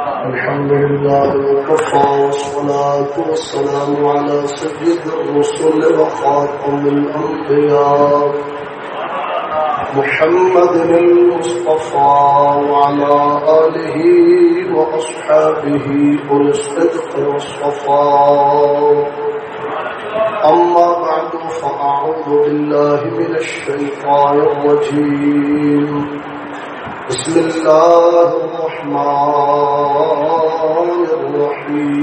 الحمد لله وكفى والصلاة والسلام على سيد الرسل وخاتم الأنبياء. محمد المصطفى وعلى آله وأصحابه أولي الصدق والصفاء. أما بعد، فأعوذ بالله من الشيطان الرجيم. بسم الله الرحمن الرحيم.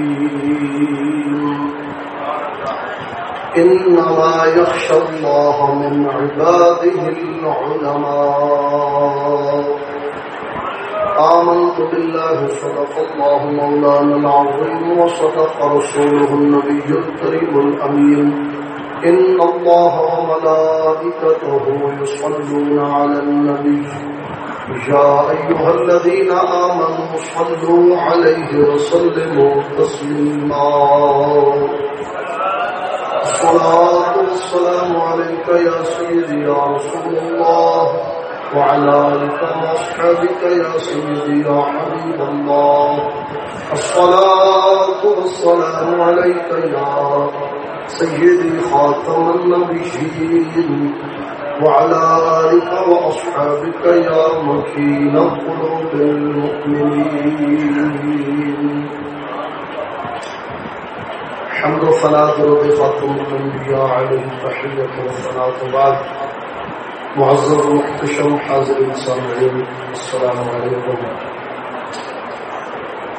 إنما يخشى الله من عباده العلماء. آمنت بالله، صدق الله مولانا العظيم، وصدق رسوله النبي الكريم الأمين. إن الله وملائكته يصلون على النبي. يا أيها الذين آمنوا صلوا عليه وسلموا تسليما. الصلاة والسلام عليك يا سيدي يا رسول الله وعلى آلك وأصحابك يا سيدي يا حبيب الله. الصلاة والسلام عليك يا سيدي خاتم النبيين. وعلى آلك وأصحابك يا مكين قلوب المؤمنين. حمد وصلاة رضي خاتم الأنبياء عليه التحية والصلاة بعد. معزز محتشم حاضر السامعين السلام عليكم.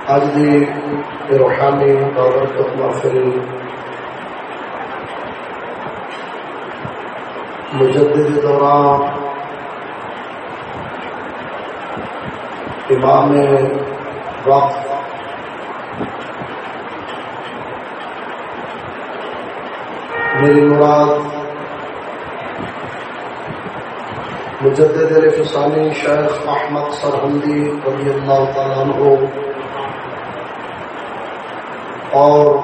آج دی روحانی بابرکت محفل مجدد دوران امام وقت میری مراد مجدد رفسانی شیخ احمد سرحندی رضی اللہ تعالیٰ عنہ اور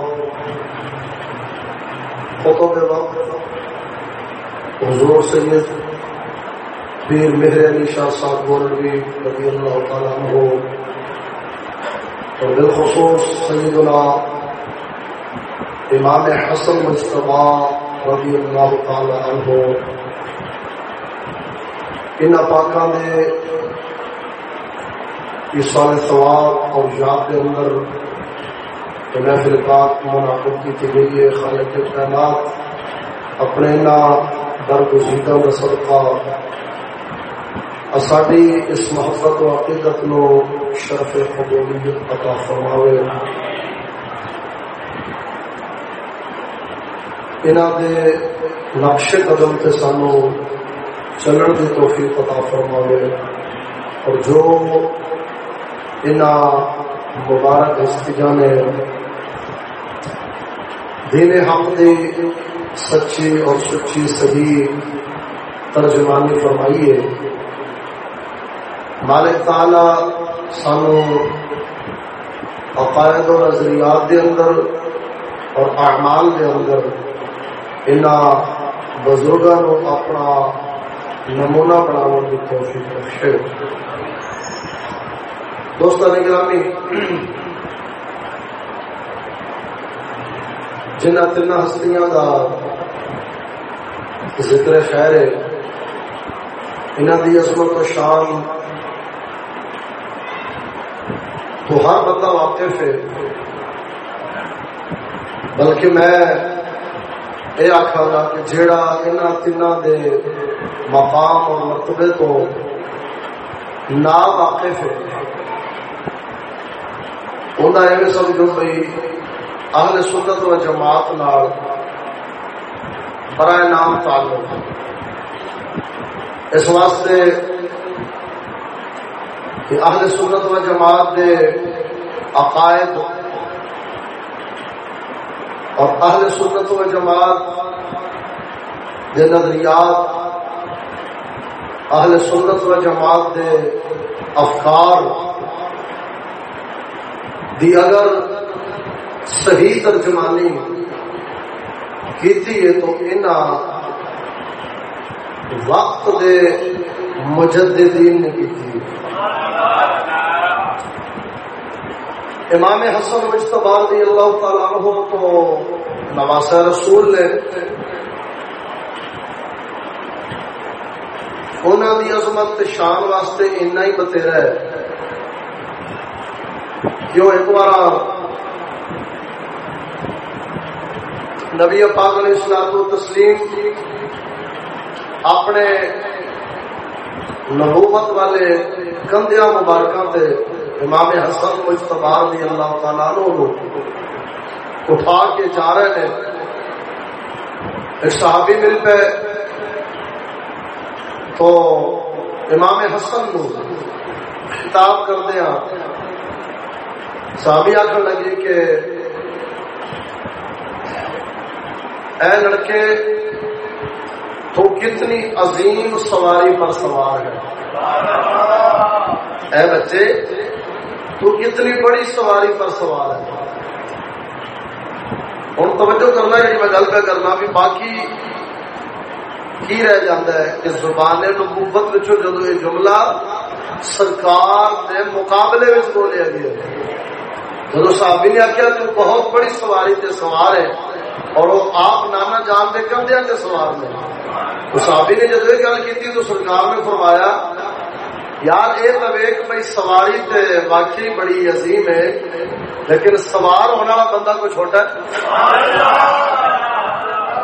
خطب وقت حضور سید پیر مہر علی شاہ صاحب مولوی رضی اللہ تعالیٰ عنہ اور بالخصوص سیدنا امام حسن مجتبہ رضی اللہ تعالیٰ عنہ۔ ان پاکوں نے اس سال ثواب اور یاد کے اندر محفل پاک منعقد کی گئی ہے خالق کائنات اپنے نہ برگزیدہ کا صدقہ ساری اس محبت و عقیدت نو شرف قبولیت عطا فرماوے۔ انہوں دے نقش قدم تے سانو چلن کی توفیق عطا فرماوے۔ اور جو ان مبارک ہستیاں نے دین حق دی سچی اور سچی صحیح ترجمانی فرمائی ہے مالک تعالی سانو عقائد و نظریات دے اندر اور اعمال دے اندر ان بزرگوں اپنا نمونہ بناؤ کی توفیق بخشے۔ دوستان گرامی جنہ تین ہستیاں کا ذکر خیر ہے۔ انہوں کی عصمت و شان تو ہر بندہ واقف ہے۔ بلکہ میں یہ آخا گا کہ جیڑا ان تین دے مقام اور مرتبے تو نا واقف ہے۔ انہیں ایویں سمجھو بھائی اہل سنت و جماعت نال برائے نام تعلق اس واسطے کہ اہل سنت و جماعت دے عقائد اور اہل سنت و جماعت دے نظریات، اہل سنت و جماعت دے افکار دی اگر صحیح ترجمانی کیتی ہے تو ان وقت دے مجددین نے کی امام حسن مشتبہ رضی اللہ تعالیٰ عنہ تو نواز رسول نے انہوں دی عظمت شان واسطے اینا ہی بتیرا ہے کہ وہ ایک بار نبی پاک علیہ السلام و تسلیم اپنے نبوت والے کندیا مبارکہ تے امام حسن کو مجتبا رضی اللہ تعالیٰ عنہ اٹھا کے جا رہے ہیں ایک صحابی مل پہ تو امام حسن کو خطاب کر دیا۔ صحابی آخر لگے کہ اے لڑکے، تو کتنی عظیم سواری پر سوار ہے۔ اے بچے، تو کتنی بڑی سواری پر سوار ہے۔ ہوں توجہ کرنا جی میں گل پہ کرنا بھی باقی کی رہ جاتا ہے کہ زبان نبوت وچوں جدو یہ جملہ سرکار دے مقابلے میں بولیا گیا جدو صحابی نے آخیا تو بہت بڑی سواری تے سوار ہے۔ اور وہ آپ نانا جان دے کندیا کے سوار نے صحابی نے جدو یہ گل کی تو سرکار نے فرمایا، یار یہ تو ایک بھائی سواری تے واقعی بڑی عظیم ہے، لیکن سوار ہونے والا بندہ کوئی چھوٹا ہے؟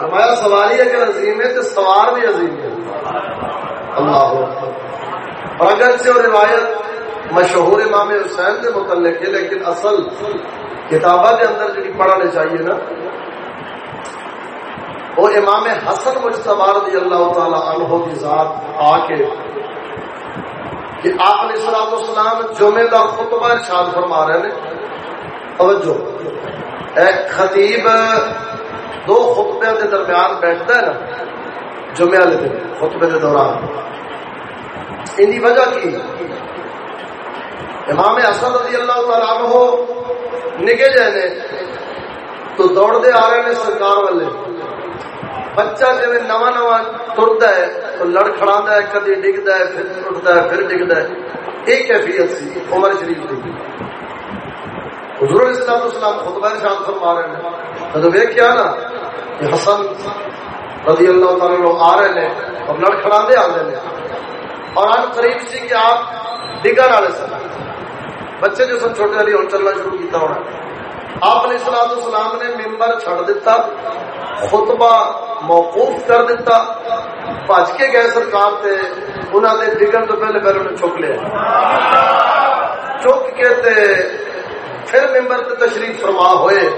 ہمارا سواری اگر عظیم ہے تو سوار بھی عظیم ہے۔ اللہ اور اگر سے وہ روایت مشہور امام حسین کے متعلق ہے، لیکن اصل کتابہ کے اندر جی پڑھنے چاہیے نا وہ امام حسن مجتبہ رضی اللہ تعالی عنہ کی ذات آ کے کہ آپ نے سلام اسلام جمعے کا خطبہ ارشاد فرما رہے ہیں۔ توجہ۔ ایک خطیب، دو خطبے کے درمیان بیٹھتا ہے نا جمعے والے دن، خطبے کے دوران۔ ان وجہ کی؟ امام اسد رضی اللہ تعالیٰ عنہ نگے جائے تو دوڑتے آ رہے ہیں سرکار والے۔ بچہ جی نواں نواں ٹرتا ہے تو لڑ کھڑا ہے، کدی ڈگتا ہے، پھر ٹوٹتا ہے، پھر ڈگتا ہے۔ یہ کیفیت سی، عمر شریف کی حضور اسلام اسلام خطبہ ارشاد فرما رہے ہیں۔ جب ویکیا نا کہ حسن رضی اللہ تعالی لوگ آ رہے ہیں اور لڑ کھڑا دے آ رہے ہیں۔ اور آج قریب سی کہ آپ ڈگن والے سن۔ بچے جو سن، چھوٹے والی ہوں چلنا شروع کیتا ہونا آپ نے سلاد اسلام نے ممبر چھڑ دیتا خطبہ موقوف کر دیتا بج کے گئے سرکار تے انہوں نے ڈگن تو پہلے پہلے انہیں چک لیا۔ چک کے تے، پھر ممبر تے تشریف فرما ہوئے۔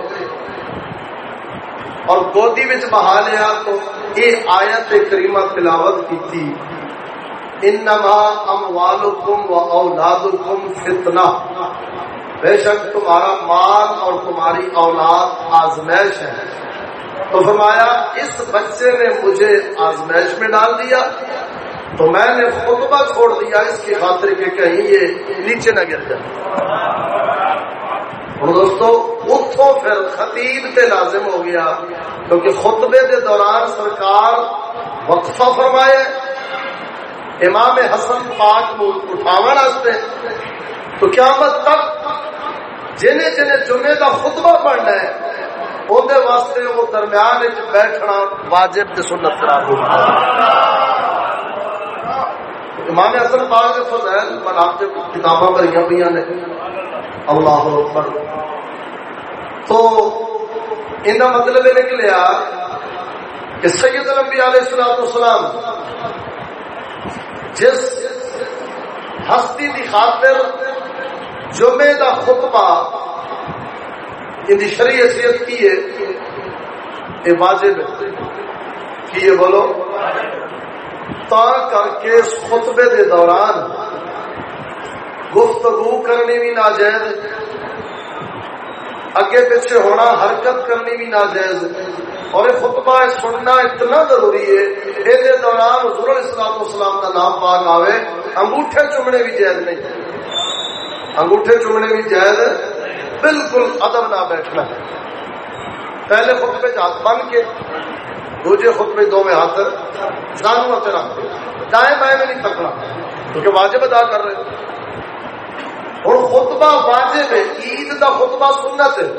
اور گودی بچ بہا لیا تو یہ آیت کریمہ تلاوت کی تھی انما اموالکم و اولادکم فتنہ۔ بے شک تمہارا مال اور تمہاری اولاد آزمائش ہے۔ تو فرمایا، اس بچے نے مجھے آزمائش میں ڈال دیا، تو میں نے خطبہ چھوڑ دیا۔ اس کی خاطر کہ کہیں یہ نیچے نہ گر جائے۔ دوستو اتو پھر خطیب تے لازم ہو گیا، کیونکہ خطبے دے دوران سرکار وقفہ فرمائے امام حسن پاک کو اٹھاو واسطے۔ تو قیامت تک جنہیں جنہیں جمعے کا خطبہ پڑھنا ہے اندر واسطے وہ درمیان بیٹھنا واجب تے سنت قرار ہو امام اصل پاک کے فضائل پر آپ مناتے کتاباں بھری پہ نے۔ اللہ اکبر۔ تو ان کا مطلب یہ نکلیا کہ سید الانبیاء علیہ السلام السلام جس ہستی کی خاطر جمعے کا خطبہ ان شری حیثیت کی ہے یہ واجب کی یہ بولو۔ تا کر کے خطبے دے دوران گفتگو کرنی بھی ناجائز، اگے پیچھے ہونا، حرکت کرنی بھی ناجائز۔ اور یہ خطبہ سننا اتنا ضروری ہے یہ دوران حضور اسلام اسلام کا نام پاک آوے، انگوٹھے چومنے بھی جائز نہیں۔ انگوٹھے چومنے بھی جائز ہے؟ بالکل ادب نہ بیٹھنا۔ ہے پہلے خطبے ہاتھ بن کے دوجے خطبے دو میں ہاتھ جانو سے رکھ دائیں بائیں میں نہیں پکڑا کیونکہ واجب ادا کر رہے اور خطبہ واجب ہے، عید کا خطبہ سنت ہے۔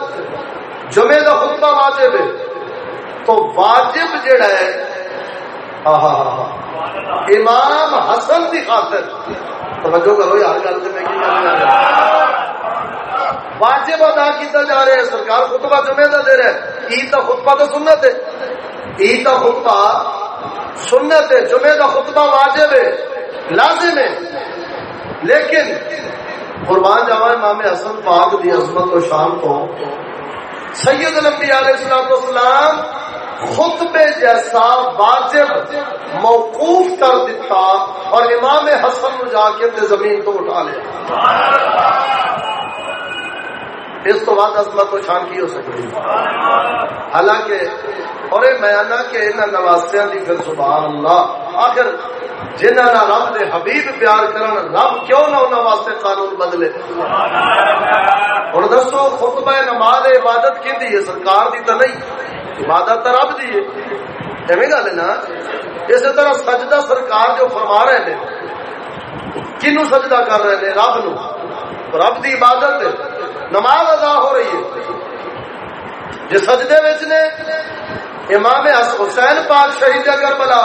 جمعے کا خطبہ واجب ہے۔ تو واجب جڑا ہے امام حسن کی خاطر۔ توجہ کرو یار، گل سے میں واجب ادا کیتا جا رہا ہے، سرکار خطبہ جمعے کا دے رہا ہے۔ عید کا خطبہ تو سنت ہے۔ عید کا خطبہ سنت ہے، جمعے کا خطبہ واجب ہے، لازم ہے۔ لیکن قربان جاوا امام حسن پاک دی عظمت و شان کو سید الانبیاء علیہ السلام والسلام خطبے جیسا واجب موقوف کر دیتا اور امام حسن جا کے زمین تو اٹھا لیا۔ اس تو بعد عظمت و شان کی ہو سکتی حالانکہ، اور میں آنا کہ انہاں نواسیاں دی پھر سبحان اللہ آخر جنہاں نہ رب دے حبیب پیار کرن، رب کیوں نہ انہاں واسطے قانون بدلے؟ ہن دسو، خطبہ نماز عبادت کیندی ہے، سرکار دی تے نہیں۔ عبادت تے رب دی ایویں گل ہے نا؟ اسی طرح سجدہ سرکار جو فرما رہے ہیں کنو سجدہ کر رہے ہیں رب نو رب دی عبادت نماز ادا ہو رہی ہے۔ جی سجدے نے امام حسین پاک شہید کر بلا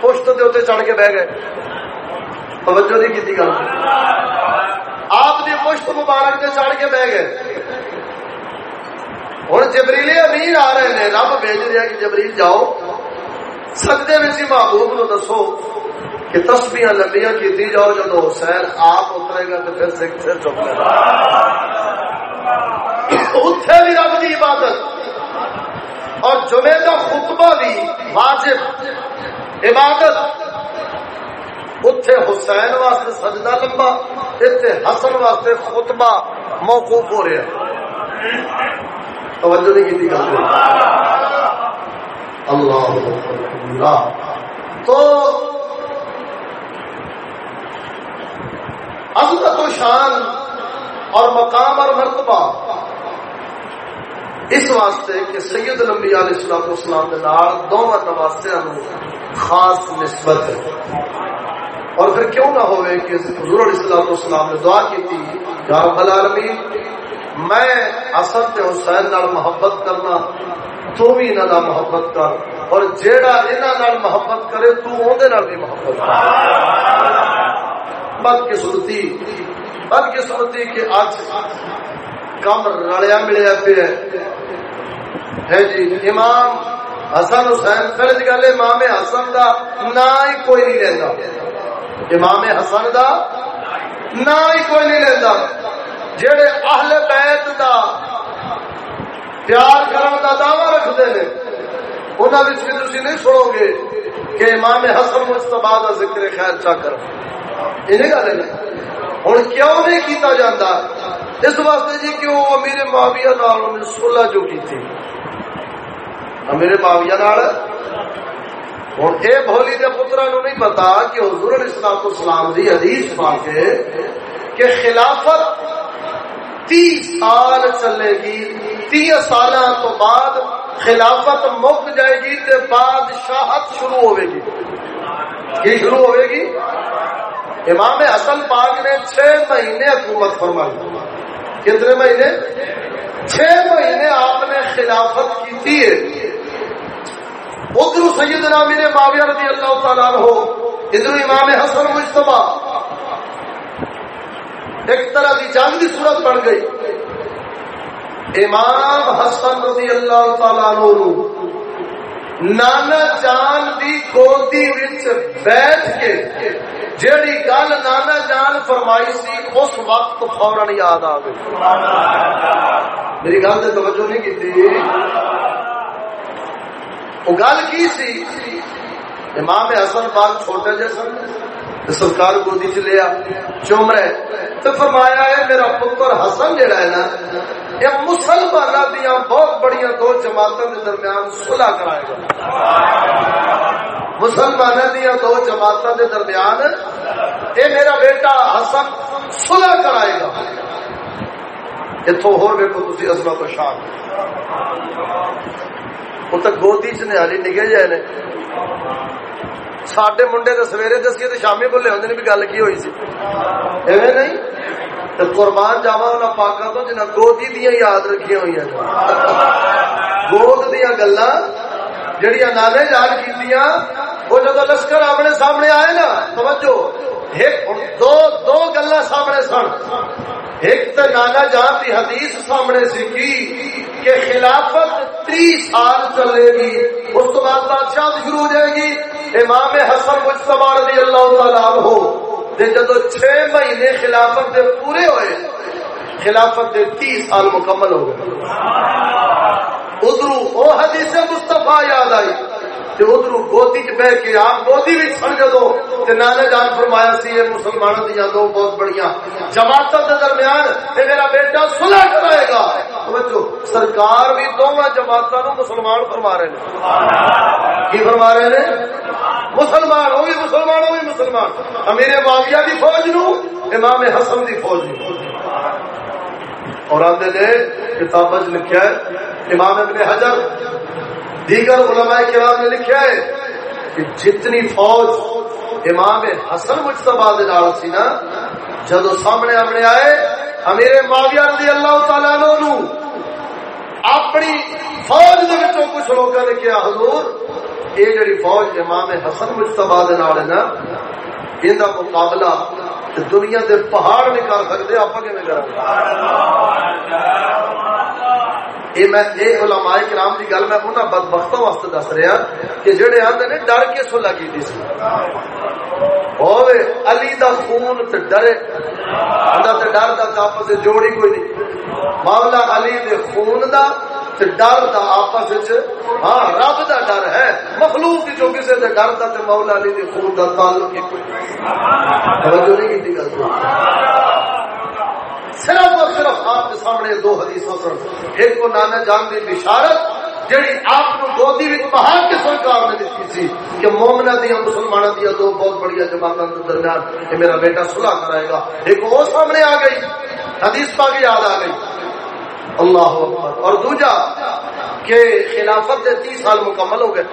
پشت دے اتنے چڑھ کے بہ گئے۔ توجہ نہیں کی گل۔ آپ دی پشت مبارک سے چڑھ کے بہ گئے۔ ہوں جبریلی امیر آ رہے ہیں رب بھیج رہا کہ جبریل جاؤ سجدے میں سی محبوب نو دسو کہ تسبیاں لمبیاں کی جاؤ جب حسین آپ اترے گا تو پھر سکھ پھر چپ اتنے بھی رب کی عبادت اور جمعے کا خطبہ بھی واجب عبادت اتنے حسین واسطے سجدہ لمبا اتنے حسن واسطے خطبہ موقوف ہو رہا ہے توجہ نہیں کی اللہ تو عظمت و شان اور مقام اور مرتبہ اس واسطے کہ سید نبی علیہ السلام اسلام کے نال دونوں نواسیا خاص نسبت ہے۔ اور پھر کیوں نہ ہوئے کہ حضور علیہ السلام اسلام نے دعا کی تھی، یا رب العالمین میں اصل تے حسین نال محبت کرنا، تو بھی انہاں محبت کر، اور جیڑا انہاں محبت کرے، تو اون نال بھی محبت کر۔ بد قسمتی بد قسمتی کہ اج کم رلیا ملیا پہ ہے۔ جی امام حسن حسین فرض گل امام حسن دا نہ ہی کوئی نہیں لینا امام حسن دا نہ ہی کوئی نہیں لینا جڑے اہل بیت دا پیار کرن دا دعوی رکھتے ہیں انہوں نے بھی نہیں سنو گے کہ امام حسن مستبا کا ذکر خیر چا کر ہوں کیوں نہیں کیتا جاتا اس واسطے جی کہ وہ امیر معاویہ نال سولہ جو کی تھی امیر معاویہ نال؟ ہوں یہ بولی کے پترا نو نہیں پتا کہ حضور علیہ السلام اسلام دی حدیث پا کے کہ خلافت تی سال چلے گی تی سال تو بعد خلافت مک جائے گی تے بادشاہت شروع ہوئے گی۔ کی شروع ہوئے گی؟ امام حسن پاک نے چھ مہینے حکومت فرمائی۔ کتنے مہینے؟ چھ مہینے آپ نے خلافت کی تھی ادھر سید نامی نے معاویہ رضی اللہ تعالیٰ ہو ادھر امام حسن مجتبہ ایک طرح کی جنگ کی صورت بن گئی۔ امام حسن رضی اللہ تعالیٰ نانا جان دی گودی وچ بیٹھ کے جیڑی گل نانا جان فرمائی سی، اس وقت فورن یاد آ گئی۔ میری گل سے توجہ نہیں کی وہ گل کی سی؟ امام حسن پاک چھوٹے جیسے سرکار گودی چ لیا چوم رہے تو فرمایا ہے، میرا پتر حسن جڑا ہے نا، یہ مسلمان دیا بہت بڑی دو جماعتوں کے درمیان سلح کرائے گا۔ مسلمان دیا دو جماعتوں کے درمیان یہ میرا بیٹا حسن سلح کرائے گا۔ اتو ہو تھی اصل تو شان۔ وہ تو گودی چ نہاری نکل جائے سڈے منڈے تو سویرے دسیے تو شامی بولے ہوتے بھی گل کی ہوئی سی نہیں قربان جاوا پاکا تو جنہیں گودی دیا یاد رکھی ہوئی گود دیا گلا جہیا نانے یاد کی وہ جب لشکر اپنے سامنے آئے نا توجہ دو دو گلا سامنے سن۔ ایک تو نانا جان کی حدیث سامنے سی کی کہ خلافت تی سال چلے گی، اس تو بعد بادشاہ شروع ہو جائے گی۔ امام حسن مجتبہ رضی اللہ تعالیٰ ہو جدو چھ مہینے خلافت دے پورے ہوئے، خلافت دے تیس سال مکمل ہو گئے۔ ادھر وہ حدیث مستفا یاد آئی۔ تے ادھر گودی چ بہ کے آپ گودی بھی سن جدو نانے جان فرمایا سی یہ مسلمانوں دیا دو بہت بڑی جماعت کے درمیان یہ میرا بیٹا سلا کرائے گا۔ سرکار بھی دونوں جماعتوں مسلمان فرما رہے ہیں کی فرما رہے ہیں مسلمان، وہ بھی مسلمان، وہ بھی مسلمان۔ امیر معاویہ کی فوج نو، امام حسن کی فوج نو۔ اور آدھے نے کتاب لکھا ہے، امام ابن حجر دیگر علماء کرام نے لکھا ہے کہ جتنی فوج امام حسن مجتبا سی نا، جدو سامنے آمنے آئے، امیر معاویہ رضی اللہ تعالیٰ نو اپنی فوج دے وچوں کچھ لوگوں نے کیا حضور یہ جڑی فوج امام حسن مجتبا ہے نا، ان کا مقابلہ دنیا دے پہاڑ نہیں کر سکتے آپ کی یہ میں، یہ علماء کرام کی گل میں انہوں بدبختوں واسطے دس رہا کہ جڑے آتے نے ڈر کے سلا کی سی۔ ہوئے علی دا خون تے ڈرے۔ اندر تے ڈر دا آپس جوڑی کوئی نہیں۔ مولا علی دے خون دا تے ڈر دا آپس وچ ہاں رب دا ڈر ہے۔ مخلوق جو کسے دے ڈر دا تے مولا علی دے خون دا تعلق توجہ نہیں کی گل؟ صرف اور صرف آپ کے سامنے دو حدیث سن۔ ایک کو نانا جان دی بشارت جہی آپ کو گودی بہار کے سرکار نے دیتی تھی کہ مومنا دیا مسلمانوں دیا دو بہت بڑی جماعتوں کے درمیان کہ میرا بیٹا صلح کرائے گا۔ ایک وہ سامنے آ گئی، حدیث پاک یاد آ گئی۔ اللہ اکبر۔ اور دوجا کہ خلافت دے تیس سال مکمل ہو گئے۔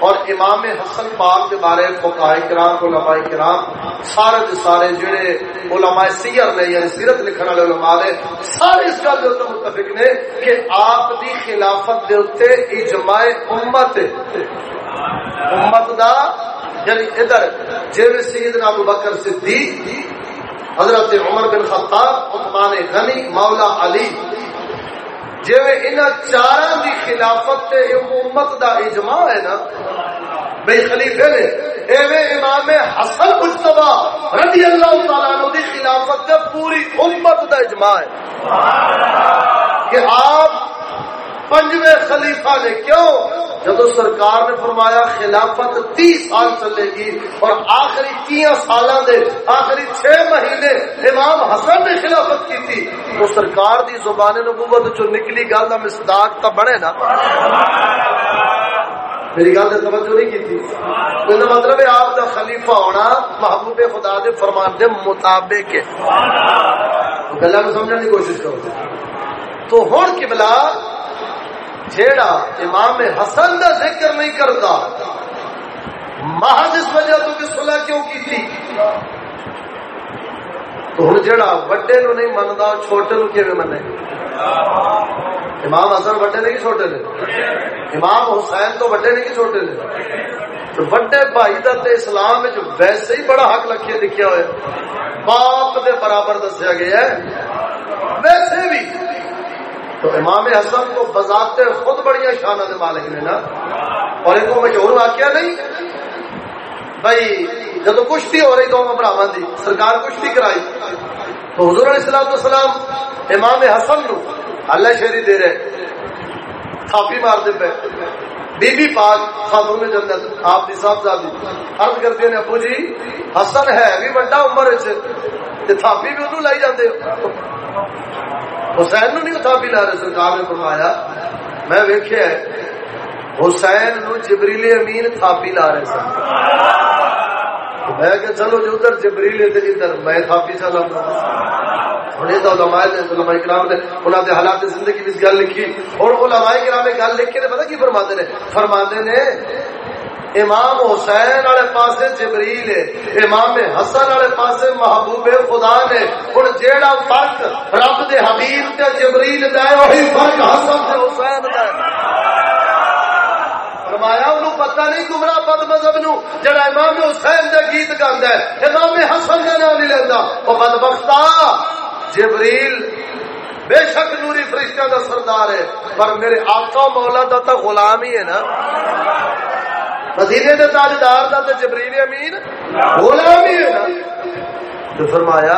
اور امام حسن پاک کے بارے فقہ کرام، علماء کرام، سارے دے سارے جڑے علماء سیر نے یعنی سیرت لکھن والے علماء نے، سارے اس گل دے متفق نے کہ آپ دی خلافت دے اوتے اجماع امت امت دا یعنی ادھر، جیویں سیدنا ابو بکر صدیق حضرت عمر بن خطاب، عثمان غنی، مولا علی۔ جی ان چار دی خلافت تے امت دا اجماع ہے نا بھائی خلیفے نے ایویں امام حسن مجتبا رضی اللہ تعالیٰ عنہ دی خلافت تے پوری امت دا اجماع ہے۔ کہ آپ پنجویں خلیفہ نے کیوں؟ جب سرکار نے فرمایا خلافت تیس سال چلے گی اور آخری تین سال دے، آخری چھ مہینے امام حسن نے خلافت کی تھی، تو سرکار دی زبان نبوت جو نکلی، گل کا مصداق تو بنے نا۔ میری گل سے توجہ نہیں کی تھی۔ میرا مطلب ہے آپ کا خلیفہ ہونا محبوب خدا دے فرمان دے مطابق ہے۔ گلا کو سمجھنے کی کوشش کرو۔ تو ہوں کبلا جیڑا امام حسن دا ذکر نہیں کرتا، محض اس وجہ تو کہ صلح کیوں کی تھی تو ہوں جیڑا وڈے نو نہیں منتا چھوٹے نو کیویں منے امام حسن وڈے نے کہ چھوٹے نے؟ امام حسین تو وڈے نے کہ چھوٹے نے؟ تو وڈے بھائی دا تے اسلام وچ ویسے ہی بڑا حق لکھے لکھیا ہوا باپ دے برابر دسیا گیا ہے۔ ویسے بھی تو امام حسن کو بذات خود بڑی شانہ دے مالک نے نا۔ اور ان کو مشہور واقعہ نہیں؟ بھائی، جب کشتی ہو رہی دونوں براہم دی، سرکار کشتی کرائی۔ تو حضور علیہ السلام السلام امام حسن نو اللہ شہری دے رہے، تھاپی مار دے پہ بی بی پاک خاتون جنت، آپ دی صاحب زادی عرض کرتے ہیں ابو جی حسن ہے، بھی بڑا عمر تے تھاپی بھی انہوں لائی جاندے۔ حسین نو نہیں تھاپی لا رہے، سرکار نے فرمایا، میں ویکھیا حسین نو جبریل امین تھاپی لا رہے سن۔ میں کہ چلو جو ادھر جبریل تے ادھر، میں تھاپی چلا ہوں یہ تو علماء علماء کرام نے انہوں نے حالات زندگی میں گل لکھی۔ اور علماء کرام نے گل لکھ کے پتا کی فرماتے نے؟ فرماتے نے امام حسین والے پاسے جبریل ہے، امام حسن والے پاسے محبوب خدا نے۔ ہن جیڑا فرق رب دے حبیب تے جبریل دا ہے، وہی فرق حسن تے حسین دا ہے۔ فرمایا، انہوں پتہ نہیں گمراہ بد مذہب نو، جڑا امام حسین دے گیت گاندا ہے۔ امام حسن دے نام نہیں لیندا او بدبختا جبریل بے شک نوری فرشتہ دا سردار ہے۔ پر میرے آقا مولا دا تا غلام ہی ہے نا۔ مدینے دے تاجدار دا تے جبریل امین غلام ہی ہے تو فرمایا،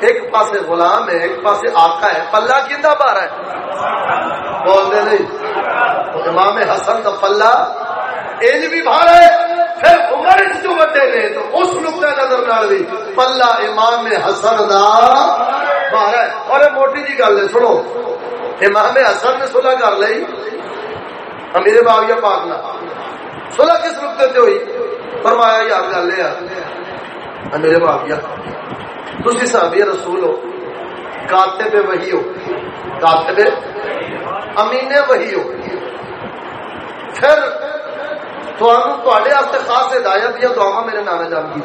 ایک پاسے غلام ہے، ایک پاسے آقا ہے، پلہ کیندا بار ہے؟ بولتے نہیں۔ امام حسن دا پلہ انج بھی بھار ہے، پھر عمر جو بڑے نے، تو اس نقطہ نظر نال بھی پلہ امام حسن دا بھار ہے۔ اور موٹی جی گل ہے، سنو۔ امام حسن نے صلح کر لئی۔ امیر باویہ پاک نہ۔ صلح کس نقطے سے ہوئی؟ فرمایا یار گل ہے میرے باویہ تھی صحابی رسول ہو، کاتب وہی ہو، کاتب امین وہی ہو۔ پھر تے خاص ہدایت یا دعا میرے نام جان کی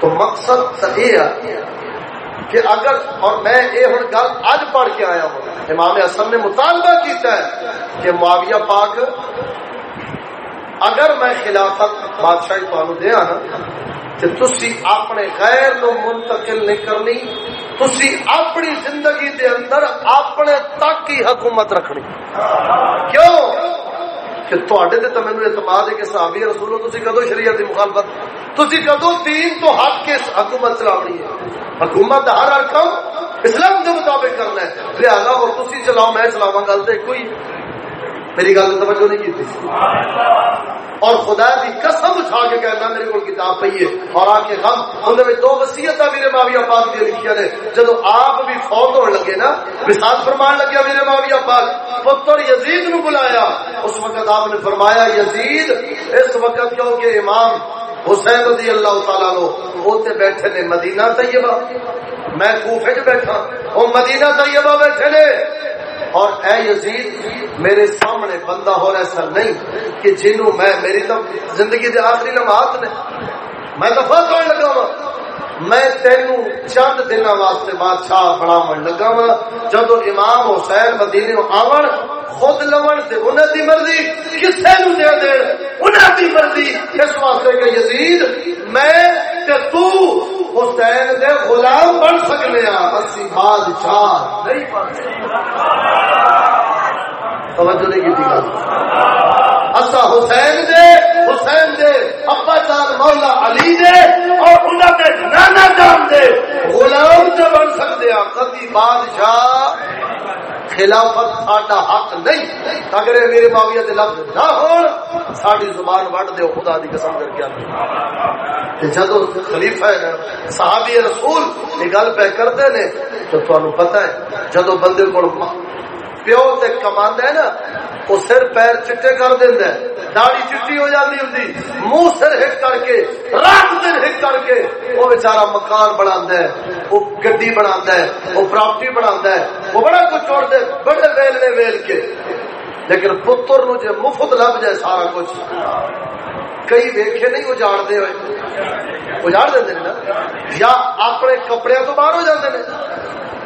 تو مقصد یہ ہے کہ اگر، اور میں یہ ہوں گل اج پڑھ کے آیا ہوں، امام حسن نے مطالبہ کیتا ہے کہ معاویہ پاک اگر میں خلافت بادشاہی تمہیں دیا نا تو تسی اپنے غیر نو منتقل نہیں کرنی، تسی اپنی زندگی دے اندر اپنے تک ہی حکومت رکھنی۔ کیوں؟ کہ تواڈے تے مینوں اعتماد ہے کہ صحابی تسی کدو شریعت دی مخالفت؟ تسی کدو دین تو ہٹ کے حکومت چلاونی ہے۔ حکومت ہر ہر کام اسلام دے مطابق کرنا ہے۔ لہذا اور تسی چلاؤ، میں چلاواں گل تے، کوئی میری گل توجہ نہیں کی تھی۔ اور خدا کی قسم اٹھا کے کہنا میرے کو کتاب پی ہے اور آ کے ہم اندر دو وسیعت میرے ماویا پاک دیا لکھیا نے۔ جب آپ بھی فوت ہونے لگے نا، مثال فرمان لگیا میرے ماویا پاک پتر یزید نو بلایا۔ اس وقت آپ نے فرمایا، یزید، اس وقت کیونکہ امام حسین رضی اللہ تعالیٰ لو ہوتے بیٹھے نے مدینہ طیبہ۔ میں کوفے چ بیٹھا، وہ مدینہ طیبہ بیٹھے نے۔ اور اے یزید، میرے سامنے بندہ ہو ایسا نہیں کہ جنوں میں میری تو زندگی دے آخری لمحات نے میں دفاع کرنے لگا وا میں تینوں چند دن واسطے بادشاہ بناو لگا وا جدو امام حسین مدینے آون، خود لون تے انہاں دی مرضی، کسے نو دے دین، انہاں دی مرضی۔ اس واسطے کہ یزید، میں تے تو حسین دے غلام بن سکنے ہاں اسی بادشاہ نہیں بن توجہ نہیں کی حسین دے حسین دے، ابا جان مولا علی دے، اور نانا جان دے۔ غلام بن کبھی بادشاہ خلافت ساڈا حق نہیں اگر میرے معاویہ لفظ نہ ہون، ساڈی زبان وڈ دیو خدا دی قسم کر کے جدو خلیفہ ہے صحابی رسول یہ گل پہ کرتے نے، تو تمہیں پتہ ہے جدو بندے کو پیو تے کماندا ہے نا، وہ سر پیر چٹے کر دیندا ہے۔ داڑھی چٹی ہو جاتی ہوں منہ سر ہٹ کر کے، رات دن ہٹ کر کے وہ بچارا مکان بنا ہے۔ وہ گڈی بنا ہے، وہ پراپرٹی بنا ہے۔ وہ بڑا کچھ چھوڑ دے، بڑے ویل نے ویل کے۔ لیکن پتر نو جے مفت لب جائے سارا کچھ، کئی ویکھے نہیں اجاڑ دے ہوئے۔ اجاڑ دے نا؟ یا اپنے کپڑے تو باہر ہو جاتے ہیں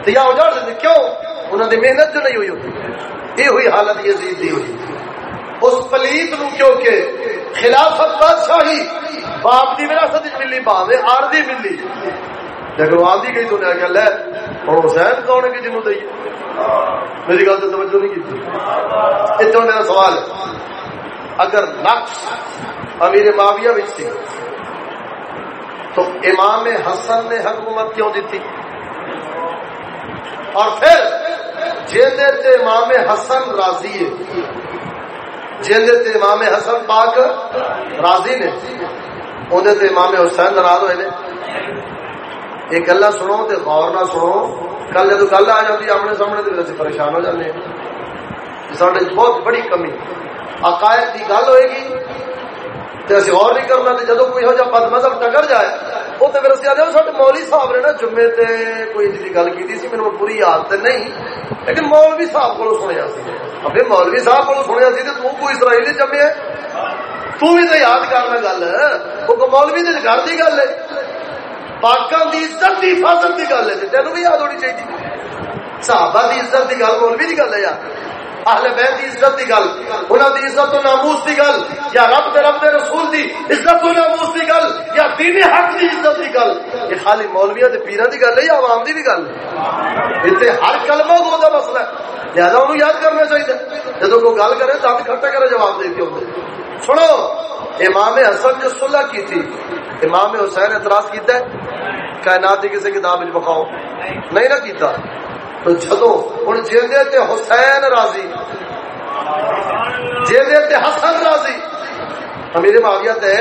یا اجاڑ دیں کیوں؟ انہوں نے محنت جو نہیں ہوئی ہوتی. یہ ہوئی حالت یزید دی ہوئی. اس پلیت نو کیونکہ خلافت بادشاہی، باپ دی وراثت ملی باوے آردی ملی. لیکن وہ آدھی گئی تو نے آگیا لے، اور حسین کون ہے کہ جنہوں دئی میری گل تو توجہ نہیں کی اتنا میرا سوال ہے. اگر نقش امیر معاویہ بھی تھی، تو امام حسن نے حکومت کیوں دی تھی اور پھر جیندے تے امام حسن راضی ہے۔ جیندے تے امام حسن پاک راضی نے۔ اندے تے امام حسین ناراض ہوئے نے۔ یہ گلا سنو تے غور نہ سنو۔ کل جدو گل آ جاتی آمنے سامنے تو اسی پریشان ہو جاتے سارے بہت بڑی کمی۔ عقائد کی گل ہوئے گی تے اسی اور نہیں کرنا تے جدو کوئی ہو جا بد مذہب ٹکر جائے۔ وہ تو پھر اسی آدھے سارے مولوی صاحب نے نا جمعے تے کوئی جی گل کی سی میرے پوری یاد تے نہیں لیکن مولوی صاحب کو سنیا سی ابھی مولوی صاحب کو سنیا سی تو کوئی اسرائیلی جمے تو بھی تو یاد کرنا گل وہ مولوی کے گھر کی گل ہے پاکوں کی عزت کی حفاظت کی گل ہے تینوں بھی یاد ہونی چاہیے صحابہ کی عزت کی گل مولوی کی گل ہے یار اہل بیت دی عزت دی گل، انہاں دی عزت و ناموس دی گل، یا رب دے رب دے رسول دی عزت و ناموس دی گل، یا دین حق دی عزت دی گل، یہ خالی مولویاں تے پیراں دی گل ہے یا عوام دی بھی گل؟ ہے ایتھے ہر کلمہ کو دا مسئلہ ہے۔ لہذا انہوں یاد کرنا چاہیے۔ جدوں کوئی گل کرے، دانت کھٹا کرے جواب دے کے ہوندے سنو، امام حسن جو صلح کی تھی۔ امام حسین اعتراض کیتا ہے، کائنات کی کسی کتاب وچ بخاؤ نہیں نہ کیتا۔ تو جدو ہوں جی حسین راضی جی حسن راضی۔ امیر معاویہ تے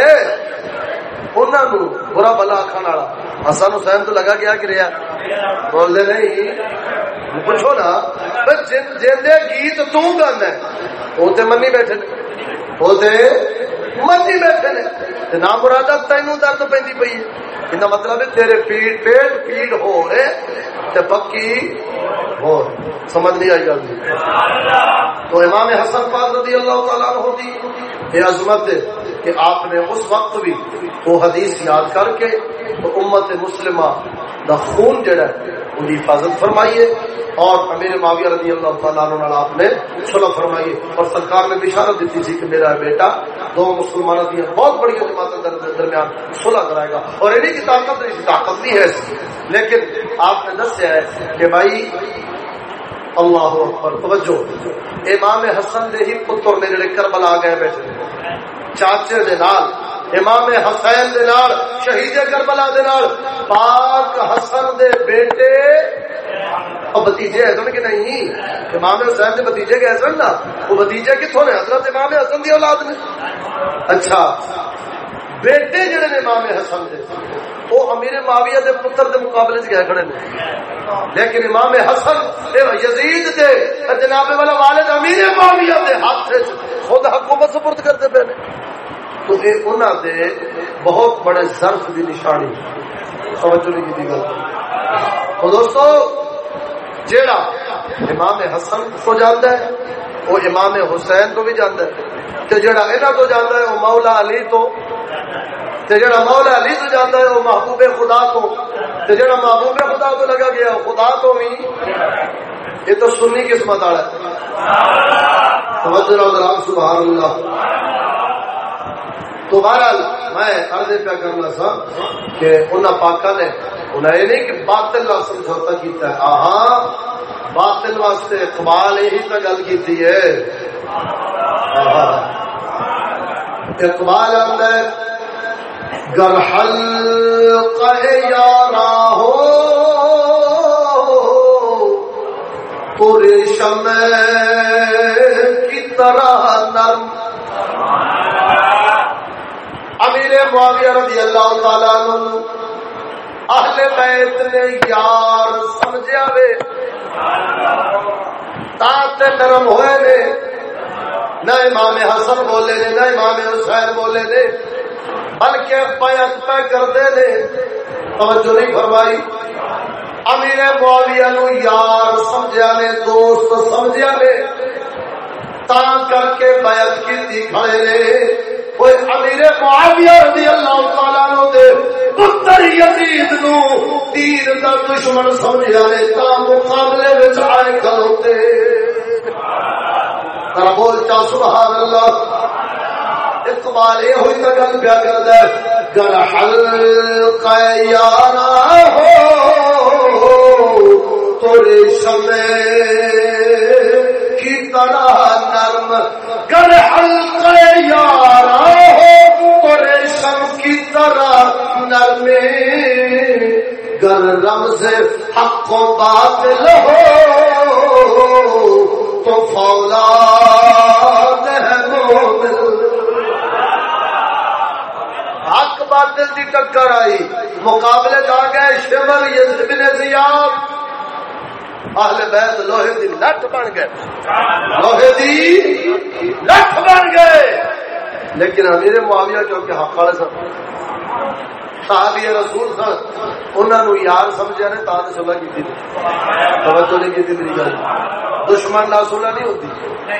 انہوں نے برا بلا آخر والا۔ حسن حسین تو لگا گیا کہ رہا بولتے نہیں، پوچھو نا جی گیت تم گانا وہ تو منی بیٹھے۔ وہ منی بیٹھے نے تے نہ مرادہ تینوں درد پہ پی ہے مطلب ہے تیرے پیٹ پیٹ پیٹ ہو رہے تے پکی ہو سمجھ نہیں آئی گل تو امام حسن پاک رضی اللہ تعالیٰ عنہ دی یہ عظمت ہے کہ آپ نے اس وقت بھی وہ حدیث یاد کر کے تو امت مسلمہ دا خون جڑا ہے ان کی حفاظت فرمائیے اور امیر معاویہ رضی اللہ تعالیٰ عنہ آپ نے صلح فرمائیے اور سرکار نے بشارت دیتی تھی کہ میرا بیٹا دو مسلمانوں کی بہت بڑی جماعت درمیان صلح کرائے گا۔ اور انہیں کی طاقت نہیں طاقت نہیں ہے۔ لیکن آپ نے دسیا ہے کہ بھائی، اللہ اکبر، توجہ۔ امام حسن دے ہی پتر نے جڑے کربلا گئے بیٹھے۔ چاچے دے نال امام حسین دے نال، شہید کربلا دے نال، پاک حسن دے بیٹے اور بتیجے ہے کہ نہیں؟ امام حسین دے بتیجے کے حسن نا؟ وہ بتیجے کتوں نے؟ حضرت امام حسن دی اولاد نے۔ اچھا۔ بیٹے جڑے نے امام حسن دے، وہ امیر معاویہ دے پتر دے مقابلے چ گئے کھڑے نے۔ لیکن امام حسن یزید دے جناب والا والد امیر معاویہ دے ہاتھ خود حکومت سپرد کرتے پے نے۔ تو یہ انہوں دے بہت بڑے ظرف دی نشانی۔ توجہ نہیں کی گل۔ تو دوستو، جیڑا امام حسن کو جانتا ہے، وہ امام حسین تو بھی جانتا ہے۔ تے جڑا انہاں تو جانتا ہے، وہ مولا علی تو۔ تے جڑا مولا علی تو جانتا ہے، وہ محبوب خدا تو۔ تے جڑا محبوب خدا تو لگا گیا خدا تو بھی۔ یہ تو سنی قسمت والا ہے۔ توجہ سبحان اللہ۔ تو بہرحال میں عرض پہ کرنا سا کہ انہوں پاکا نے انہیں یہ نہیں کہ باطل کا سمجھوتا کیتا ہے۔ آہاں باطل واسطے اقبال یہی تو گل کی ہے۔ اقبال آتا ہے، گر حل یارا ہو پورے شم کی طرح نرم۔ معاویہ رضی اللہ تعالیٰ عنہ اہل بیت نے یار سمجھا وے۔ تات نرم ہوئے نے۔ نہ امام حسن بولے نے، نہ امام حسین بولے نے۔ بلکہ بیعت پہ کرتے نے۔ توجہ نہیں فرمائی۔ امیر معاویہ نو یار سمجھا نے، دوست سمجھا نے۔ تا کر کے بیعت کی کھڑے نے۔ کوئی امیر معاویہ رضی اللہ تعالیٰ نو دے پتر یزید نو تیر دا دشمن سمجھا لے تا مقابلے وچ آئے کھلوتے۔ ترا بول چا سبحان اللہ اقبال یہ ہوئی تا گل پیا کردا ہے۔ گر حلق یارا ہو تورے کی طرح نرم طرح گر رمز حق و باطل ہو، تو فولاد ہے مومن۔ حق باطل دی ٹکر آئی، مقابلے جا گئے شمر یزد بن زیاد۔ اہل بیت لوہے دی لٹ بن گئے۔ لوہے دی لٹ بن گئے۔ لیکن امیر معاویہ کیونکہ حق والے سن۔ صحابی رسول سن انہوں نے یار سمجھا نے تاج صلح کی توجہ نہیں کی میری گل۔ دشمن نہ صلح نہیں ہوتی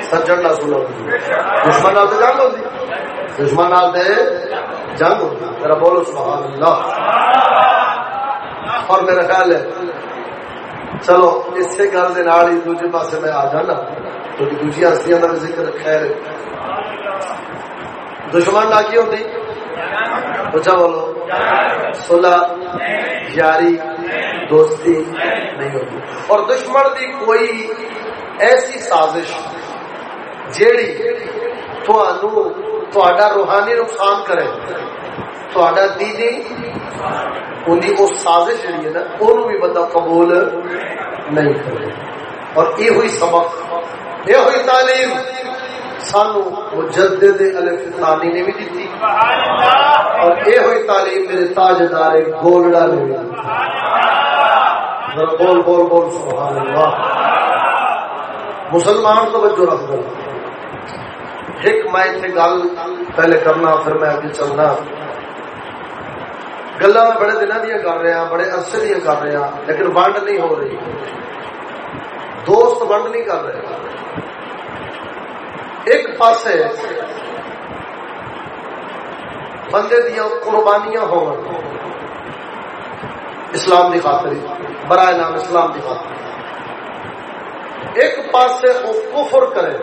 سجن نہ صلح ہوتی دشمن نہ تو جنگ ہوتی دشمن نال دے جنگ ہوتی میرا بولو سبحان اللہ۔ اور میرا خیال ہے، چلو، اسی گل کے نال ہی دوجے پاسے میں آ جانا۔ کیونکہ دوسری ہستیاں کا ذکر خیر دشمن نہ کی ہوتی اچھا بولو صلح، یاری، دوستی نہیں ہوتی۔ اور دشمن کی کوئی ایسی سازش، جیڑی روحانی نقصان کرے دینی، ان کی وہ سازش جہی ہے نا وہ بھی بندہ قبول نہیں کرے۔ اور یہ ہوئی سبق، یہ ہوئی تعلیم۔ سانو مجدد الف ثانی نے بھی دیتی۔ اور یہ ہوئی تعلیم میرے تاجدار گولڈا نے بھی بول بول بول سبحان اللہ مسلمان تو بچوں رکھ دو۔ ایک میں اتنے گل پہلے کرنا، پھر میں آگے چلنا۔ گلا میں بڑے دنوں دیا کر رہا بڑے عرصے دیا کر رہا لیکن ونڈ نہیں ہو رہی۔ دوست ونڈ نہیں کر رہے۔ ایک پاس بندے دیا قربانیاں ہو اسلام کی خاطر برائے نام اسلام کی خاطر ایک پاس وہ کفر کرے۔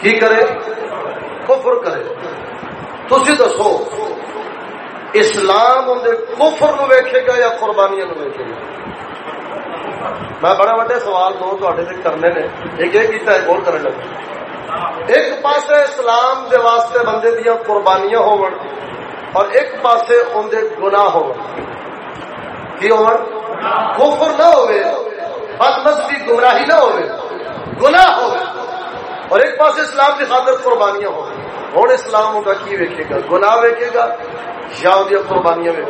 کی کرے؟ کفر کرے۔ تھی دسو، اسلام اندر کفر نو ویکھے گا یا قربانیاں نو ویکھے گا؟ میں بڑے بڑے سوال دو تے کرنے نے، ایک یہ کیتا ہے اور کرنے لگا؟ ایک پاسے اسلام دے واسطے بندے دیا قربانیاں ہون اور ایک پاسے ان دے گناہ ہون کی ہون کفر نہ ہوئے بدمستی گمراہی نہ ہوئے گناہ ہوئے اور ایک پاسے اسلام کی خاطر قربانیاں ہون ہوں اسلام ہوگا کی ویکھے گا؟ گناہ ویکھے گا؟ یا اندیا قربانیاں میں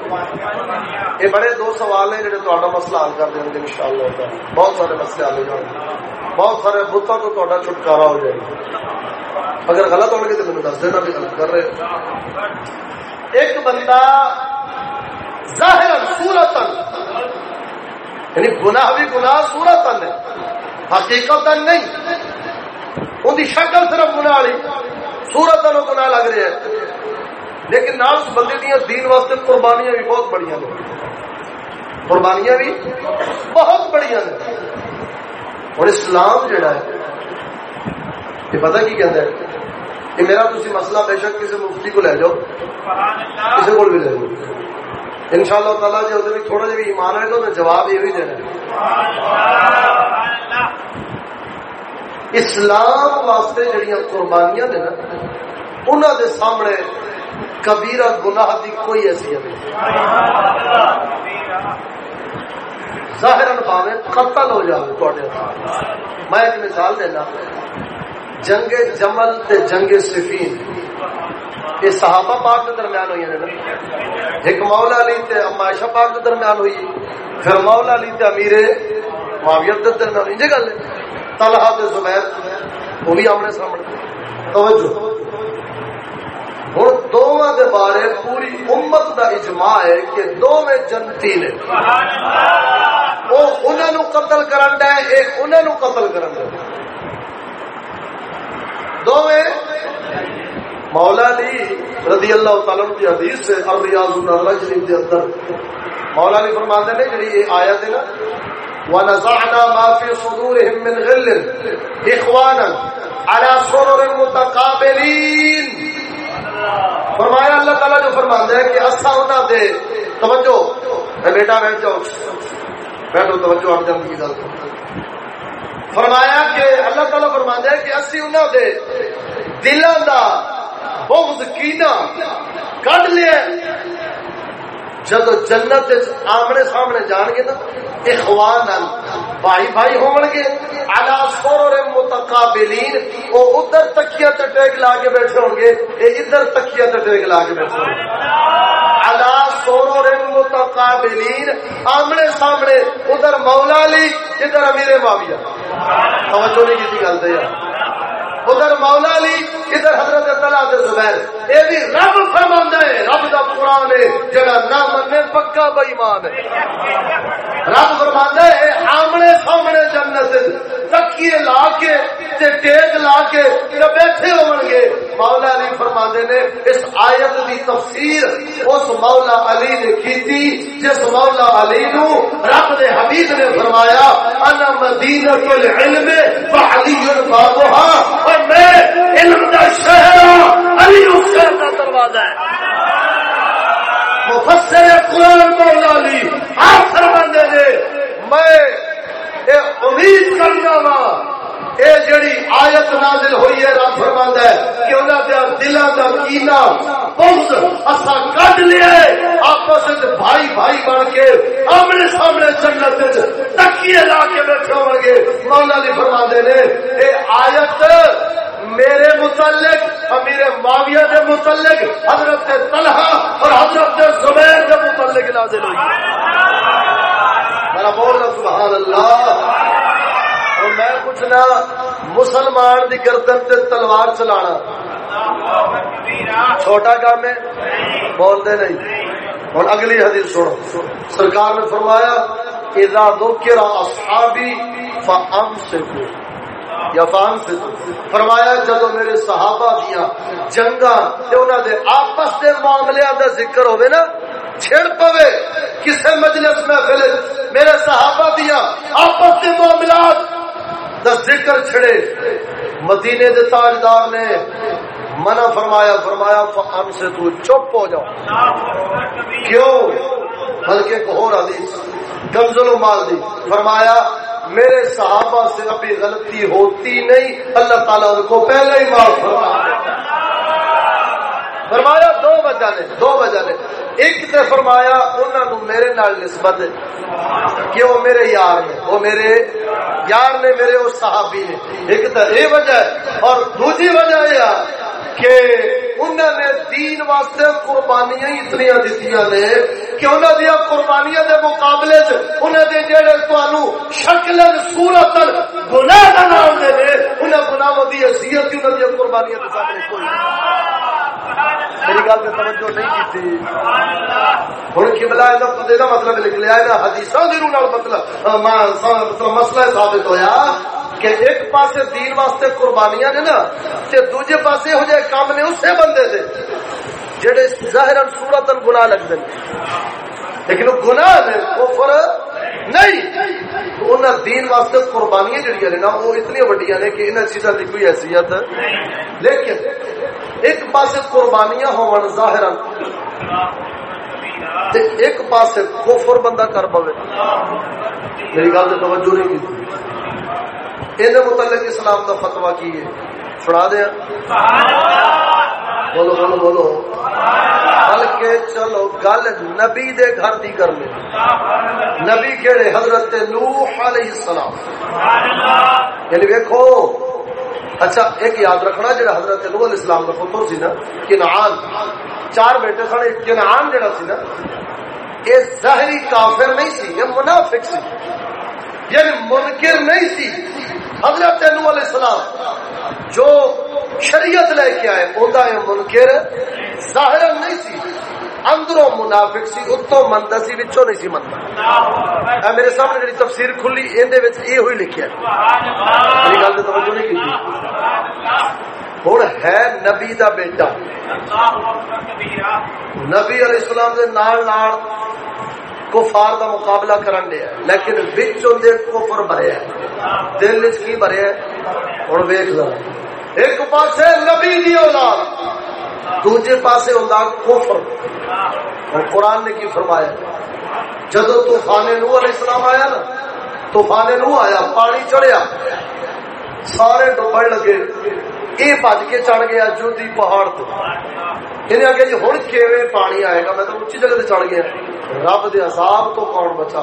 یہ بڑے دو سوال ہیں جڑے تا مسئلہ حل کر دیں گے ان شاء بہت سارے مسئلے حل ہو جائیں گے. بہت سارے بتوں تو تا چھٹکارا ہو جائے گا. اگر غلط ہو گے تو مجھے دس دینا بھی غلط کر رہے ایک بندہ ظاہر سورت یعنی گناہ بھی گناہ سورت ہے حقیقت نہیں. ان کی شکل صرف گناہ والی سورت گناہ لگ رہا ہے لیکن نہ اس بندے دیا دین واسطے قربانیاں بھی بہت بڑی ہیں قربانیاں بھی بہت بڑی ہیں اور اسلام جڑا ہے یہ پتہ کی کہتا ہے؟ کہ میرا تھی مسئلہ بے شک کسی مفتی کو لے جاؤ کسی کو بھی لے جاؤ۔ ان شاء اللہ تعالیٰ جی تھوڑا جہا بھی ایمان ہے تو جواب یہ بھی دینا۔ اسلام واسطے جہاں قربانیاں نے نا انہوں دے سامنے کبیرہ گناہ دی کوئی حیثیت نہیں۔ ظاہر پاوے قتل ہو جائے میں ایک مثال دینا۔ جنگ جمل تے جنگ سفین۔ یہ صحابہ پاک کے درمیان ہوئی ہیں ایک مولا علی تے عائشہ پاک کے درمیان ہوئی۔ پھر مولا علی تے امیر معاویت کے درمیان ہوئی۔ جی گل طلحہ تے زبیر، وہ بھی آمنے سامنے۔ توجہ۔ ہوں۔ دونوں کے بارے پوری امت کا اجماع ہے کہ دونوں جنتی نے۔ وہ انہوں قتل کرن ہے ایک انہوں قتل کرن ہے دونوں مولا علی رضی اللہ تعالی کی حدیث سے الریاض اللہ شریف کے اندر۔ مولا علی فرماتے ہیں جڑی یہ آیت ہے نا، ونزعنا ما في صدورهم من غل اخوانا على سرر متقابلين۔ فرمایا اللہ تعالیٰ جو فرماندا ہے کہ اسا انہاں دے توجہ۔ اے بیٹا بیٹھ جاؤ۔ بیٹھو توجہ ہٹ جاندی کی گل فرمایا کہ اللہ تعالیٰ فرماندا ہے کہ اسی انہوں دے دلوں دا بغض کینا کڈ لیا۔ جدو جنت آمنے سامنے جان گے نا اخوان بھائی بھائی ہون گے۔ الا سور متقابلین، او ادھر تکیا تے ٹیک لا کے بیٹھے ہوں گے۔ اے ادھر تکیا تے ٹیک لا کے بیٹھے ہوں گے۔ الا سور متقابلین، آمنے سامنے ادھر مولا علی، ادھر امیر معاویہ۔ توجہ نہیں کی گل تے یار۔ ادھر مولا علی ادھر حضرت طلحہ زبیر، اے بھی رب فرماندا ہے، رب دا قران ہے، جڑا نہ منے پکا بے ایمان ہے۔ رب فرماندا ہے، آمنے سامنے جنت تکیے لا کے تے ٹیک لا کے تے بیٹھے ہون گے۔ مولا علی فرما فرماتے نے اس آیت دی تفسیر اس مولا علی نے کی تھی جس مولا علی نو رب دے حبیب نے فرمایا، انا مدینہ العلم وعلی بابها اور میں علم دا شہر علی اس کا دروازہ ہے؟ مفسر قرآن مولا علی آپ فرماندے نے میں امید کرنا وا اے جڑی آیت نازل ہوئی ہے، رب فرماندا ہے کہ انہاں دے دلاں دا کینا بغض اسا کڈ لیا آپس وچ بھائی بھائی بن کے آمنے سامنے جنت وچ تکیے لا کے بیٹھے ہون گے۔ مولا علی جی فرماندے نے، اے آیت میرے متعلق، امیر معاویہ کے متعلق، حضرت طلحہ اور حضرت زبیر کے متعلق نازل ہوئی۔ میرا بول رہا سبحان اللہ۔ اور میں پوچھنا، مسلمان دی گردن تے تلوار چلانا چھوٹا کام ہے؟ بول دے نہیں۔ اور اگلی حدیث سنو۔ سرکار نے فرمایا، اذا ذکر اصحابی فامسکوا یا فان سے فرمایا جدو میرے صحابہ دیا جنگا تے انہاں دے آپس دے معاملیاں دا ذکر ہوے نا، چھڑ پوے۔ کسے مجلس میں پھلے میرے صحابہ دیا آپس دے معاملات ذکر چھڑے۔ مدینے دے تاجدار نے منع فرمایا فرمایا ہم سے تو چپ ہو جاؤ۔ کیوں؟ بلکہ ایک اور حدیث کنزل مال دی۔ فرمایا، میرے صحابہ سے ابھی غلطی ہوتی نہیں، اللہ تعالیٰ ان کو پہلے ہی معاف فرمایا دو وجہ نے، دو وجہ نے۔ ایک تے فرمایا انہوں نے میرے نال نسبت کہ وہ میرے یار نے، وہ میرے یار نے، میرے وہ صحابی نے۔ ایک تو یہ وجہ ہے اور دوسری وجہ یہ کہ انہوں نے دین واسطے قربانیاں اتنی دیتی نے کہ انہوں دیا قربانیاں دے مقابلے چ انہوں نے جڑے تمہوں شکل سورت گناہ کا نام دے انہیں گناہ کی حیثیت انہوں دیا قربانیاں کے سامنے کوئی میری گل سے توجہ نہیں کی ہوں کملا یہ مطلب لکھ لیا حدیث مطلب،, مطلب مسئلہ ثابت ہویا کہ ایک پاسے دین واسطے قربانیاں نے نا، تے دوجے پاسے ہو جائے کام نے اسے بندے دے، جڑے ظاہر صورت گناہ لگ دیں لیکن وہ گناہ نے کفر نہیں۔ تو انہاں دین واسطے قربانیاں جڑیاں نے نا، وہ اتنی وڈیاں نے کہ انہاں چیزاں دی کوئی حیثیت لیکن ایک پاسے قربانیاں ہون ظاہر ایک پاسے کفر بندہ کر پوے میری گل سے توجہ نہیں کی۔ یہ متعلق اسلام کا فتوا کی ہے؟ سنا دیا بولو بولو بولو۔ بلکہ چلو، گل نبی دے گھر دی کر لے۔ نبی کہڑے حضرت نوح علیہ السلام۔ یعنی دیکھو اچھا ایک یاد رکھنا، جڑا حضرت نوح علیہ السلام کا پتر سی نا، کنعان۔ چار بیٹے سن کنعان جڑا سی نا یہ ظاہری کافر نہیں سی یہ منافق سی۔ یعنی منکر نہیں سی۔ حضرت نو علیہ السلام جو شریعت لے کے آئے، اوندا ہے منکر ظاہر نہیں سی۔ اندروں منافق سی، اتوں منتا سی، وچوں نہیں سی منتا میرے سامنے جڑی تفسیر کھلی این دے وچ یہ ہوئی لکھیا ہے۔ میری گل تے توجہ نہیں کیتی۔ ہن ہے نبی دا بیٹا۔ نبی علیہ السلام دے نال نال کفار دا مقابلہ کرن دیا لیکن وچوں دے کفر بھریا ہے۔ دل وچ کی بھریا ہے؟ ہن ویکھ لو۔ ایک پاسے نبی دی اولاد۔ دوجے پاسے ہوتا کفر۔ اور قرآن نے کی فرمایا؟ جدو طوفان نو علیہ السلام آیا نا، طوفان نو آیا، پانی چڑھیا، سارے ڈبن لگے۔ یہ بج کے چڑھ گیا جو پہاڑ تو انہیں آگے جی ہوں کیویں پانی آئے گا میں تو اچھی جگہ چڑھ گیا رب دے عذاب تو کون بچا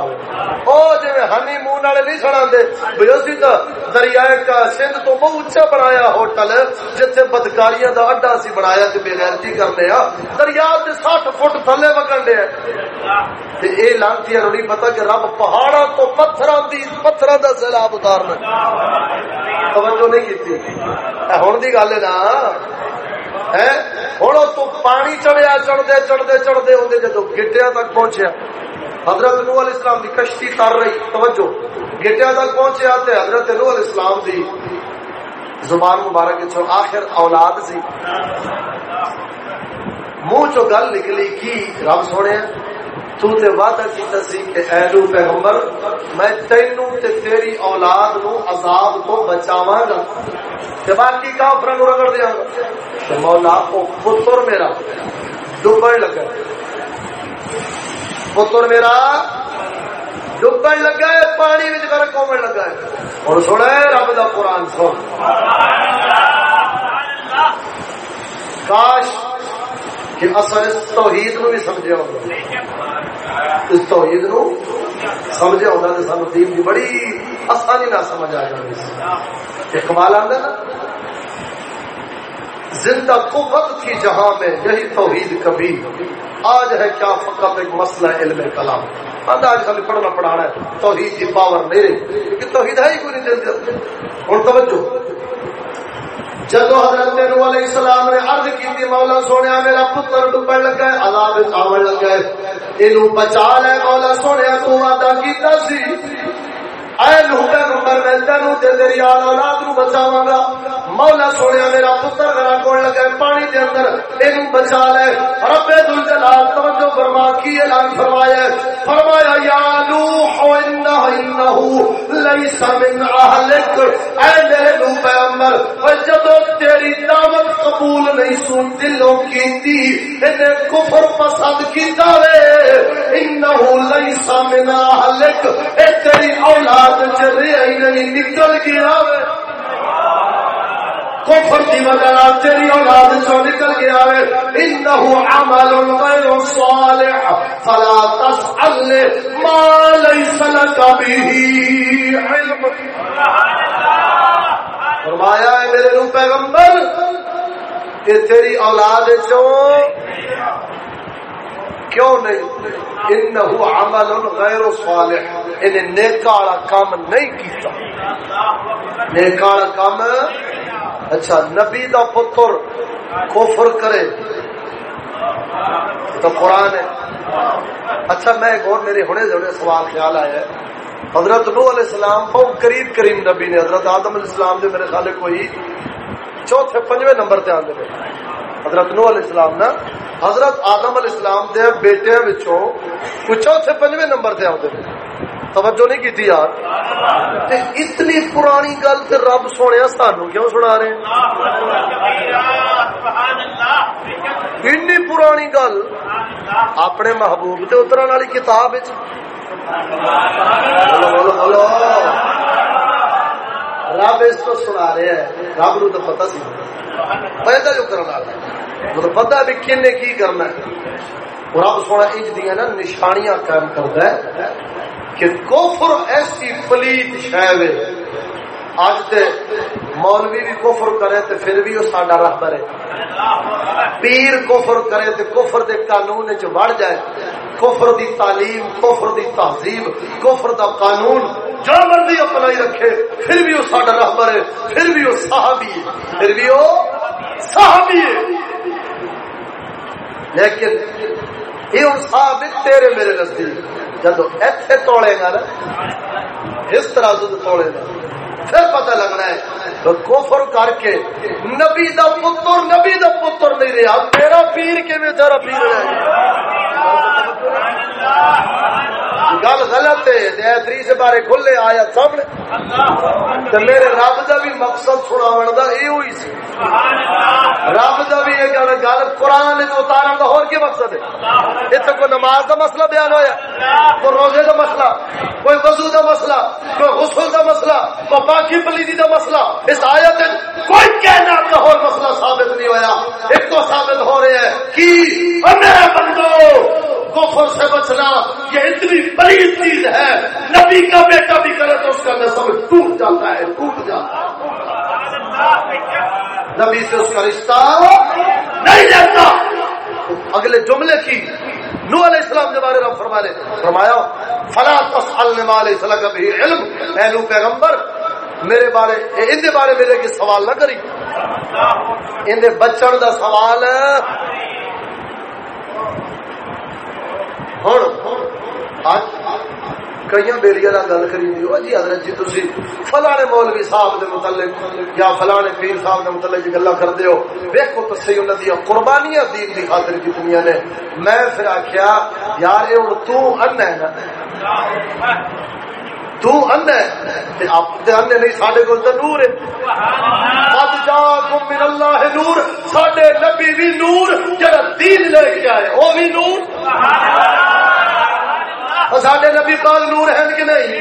او جی ہنی مون والے نہیں سنا دے بھائی تو دریائے کا سندھ تو بہت اچھا بنایا ہوٹل جتنے بدکاریاں دا اڈا سی بنایا تے بےغیرتی کرنے آ دریا دے سٹھ فٹ تھلے وگن دے تے اے لانتی نہیں پتا کہ رب پہاڑاں تو پتھراں دی پتھراں دا سیلاب اتارنا توجہ نہیں کیتی ہن دی گل ہے نا ہوں تو پانی چڑھیا چڑھتے چڑھتے چڑھتے ہوں جدو گٹیا تک پہنچیا حضرت نو علیہ السلام دی کشتی تر رہی توجہ گٹیا تک پہنچیا تے حضرت نو علیہ السلام دی زبان مبارک چھو آخر اولاد سی منہ چو گل نکلی کی رب سونے تو تے وعدہ کیتا سی کہ اے نو پیغمبر، میں تینوں تے تیری اولاد نو عذاب تو بچاواں گا۔ تے باقی کافراں نو رگڑ دیاں گا۔ تے مولا او پتر میرا ڈوبن لگا۔ پتر میرا ڈبن لگا ہے، پانی میں فرق ہونے لگا ہے۔ اور سنا ہے رب دا قرآن سن کاش کہ اصل توحید نو بھی سمجھے ہوگا اس توحید نو سمجھے ہوگا تو سانو دین کی بڑی آسانی نہ سمجھ آ جائے اقبال آتا نا؟ زندہ قوت تھی جہاں میں یہی توحید کبھی آج ہے کیا فقط ایک مسئلہ علم کلام۔ آج آج خالی پڑھنا پڑھانا ہے۔ توحید کی پاور میرے۔ کیونکہ توحید ہے ہی کوئی نہیں جلدی۔ اور توجہ۔ جدو حضرت نو علیہ السلام نے عرض کی مولا سونے میرا پتر ڈبن لگا ہے، عذاب آون لگا ہے۔ اینو بچا لے، مولا سونے تو وعدہ کیتا سی۔ اے نوح پیغمبر میں تینوں تے تیری اولاد نو بچاواں گا۔ مولا سونے میرا پتر میرا کون لگا پانی دے اندر اینو بچا لے۔ رب ذل جلال توجہ فرما، کی اعلان فرمایا فرمایا، یا نوح انہ انہ لیس من اہلک۔ اے میرے نوح پیغمبر، او جدو تیری دعوت قبول نہیں سن، دلوں کی تھی انہیں کفر پسند کیتا وے۔ انہ لیس من اہلک۔ اے تیری اولاد چلے آئی نہیں نکل گیا کفر دی وجہ تیری اولاد چوں نکل گیا ہے انه عمل غیر صالح، فلا تسأل ما ليس لك به علم۔ فرمایا ہے میرے رو پیغمبر، کہ تیری اولاد چوں کیوں نہیں؟ انه عمل غیر صالح۔ انہیں نیکا کام نہیں کیتا۔ نیکا کام اچھا نبی دا پتر کفر کرے۔ تو قرآن ہے۔ اچھا میں ایک اور میرے ہونے سے سوال خیال آیا ہے۔ حضرت نو علیہ السلام، بہت قریب کریم نبی نے، حضرت آدم علیہ السلام نے میرے خیال کوئی چوتھے پنجویں نمبر تے آندے نے۔ حضرت نو علیہ السلام نا حضرت آدم علیہ السلام دے بیٹے وچوں کوئی چوتھے پنجویں نمبر تے آندے نے توجہ نہیں کی یار۔ اتنی پرانی گل تو رب سونے سانو کیوں سنا رہے این پرانی گل اپنے محبوب سے اتر والی کتاب رب اس کو سنا رہے ہیں، رب نو تو پتا سی۔ پیدا جو کرنا مطلب پتا بھی کن کی کرنا ہے۔ رب سونا انج دیا نا نشانیاں قائم کرتا ہے کہ کوفر ایسی پلیت شہ اج تے مولوی بھی کفر کرے تے پھر بھی وہ ساڈا رہبر ہے پیر کفر کرے تے کفر دے قانون وچ وڑ جائے۔ کفر دی تعلیم، کفر دی تہذیب، کفر دا قانون جو مرضی اپنائی رکھے، پھر بھی وہ ساڈا رہبر ہے پھر بھی وہ صحابی ہے، پھر بھی وہ صحابی ہے۔ لیکن یہ ہوں تیرے میرے نزدیک۔ جدو ایتھے توڑے گا نا اس طرح دودھ توڑے گا پھر پتہ لگنا ہے تو کفر کر کے نبی دا پتر نبی دا پتر نہیں رہا میرا پیر کے میں تیرا پیر رہا گل غلط ہے تری سے بارے کھلے آیا سامنے۔ تے میرے رب دا بھی مقصد سناون دا اے ہوئی سی۔ رب دا بھی یہ گل گل قران وچ اتارن دا ہور کی مقصد ہے؟ ایتھے کوئی نماز دا مسئلہ بیان ہویا؟ کوئی روزے دا مسئلہ؟ کوئی وضو دا مسئلہ؟ کوئی غسل دا مسئلہ؟ کوئی پاکی پلیدی دا مسئلہ؟ اس آیت کوئی کہنا دا ہور مسئلہ ثابت نہیں ہویا۔ ایک تو ثابت ہو رہے ہیں کہ میرے بندو کفر سے بچنا، یہ اتنی بڑی چیز ہے۔ نبی کا بیٹا بھی کرے تو اس کا نسب ٹوٹ جاتا ہے، ٹوٹ جاتا ہے۔ نبی سے اس کا رشتہ نہیں جاتا۔ اگلے جملے کی نو علیہ السلام کے بارے میں فرما لے فرمایا، فلا تسالنے والے صلاح کا بھی علم۔ اے نو پیغمبر، میرے بارے ان بارے میرے کی سوال نہ کری۔ ان بچن دا سوال ہوں کئی گل ہو جی حضرت جی تھی فلانے مولوی صاحب دے متعلق یا فلانے پیر صاحب دے متعلق گلا کرتے ہو ویکو تو سی انہوں قربانیاں دین کی خاطر کتنی نے میں پھر آخیا یار یہ ہوں تن ہے نا تن ہے۔ آپ نہیں سارے کو نور ہے۔ من اللہ نور۔ سڈے نبی بھی نور جڑا دین لے کے آئے وہ بھی نور۔ سڈے نبی پاک نور ہے کہ نہیں؟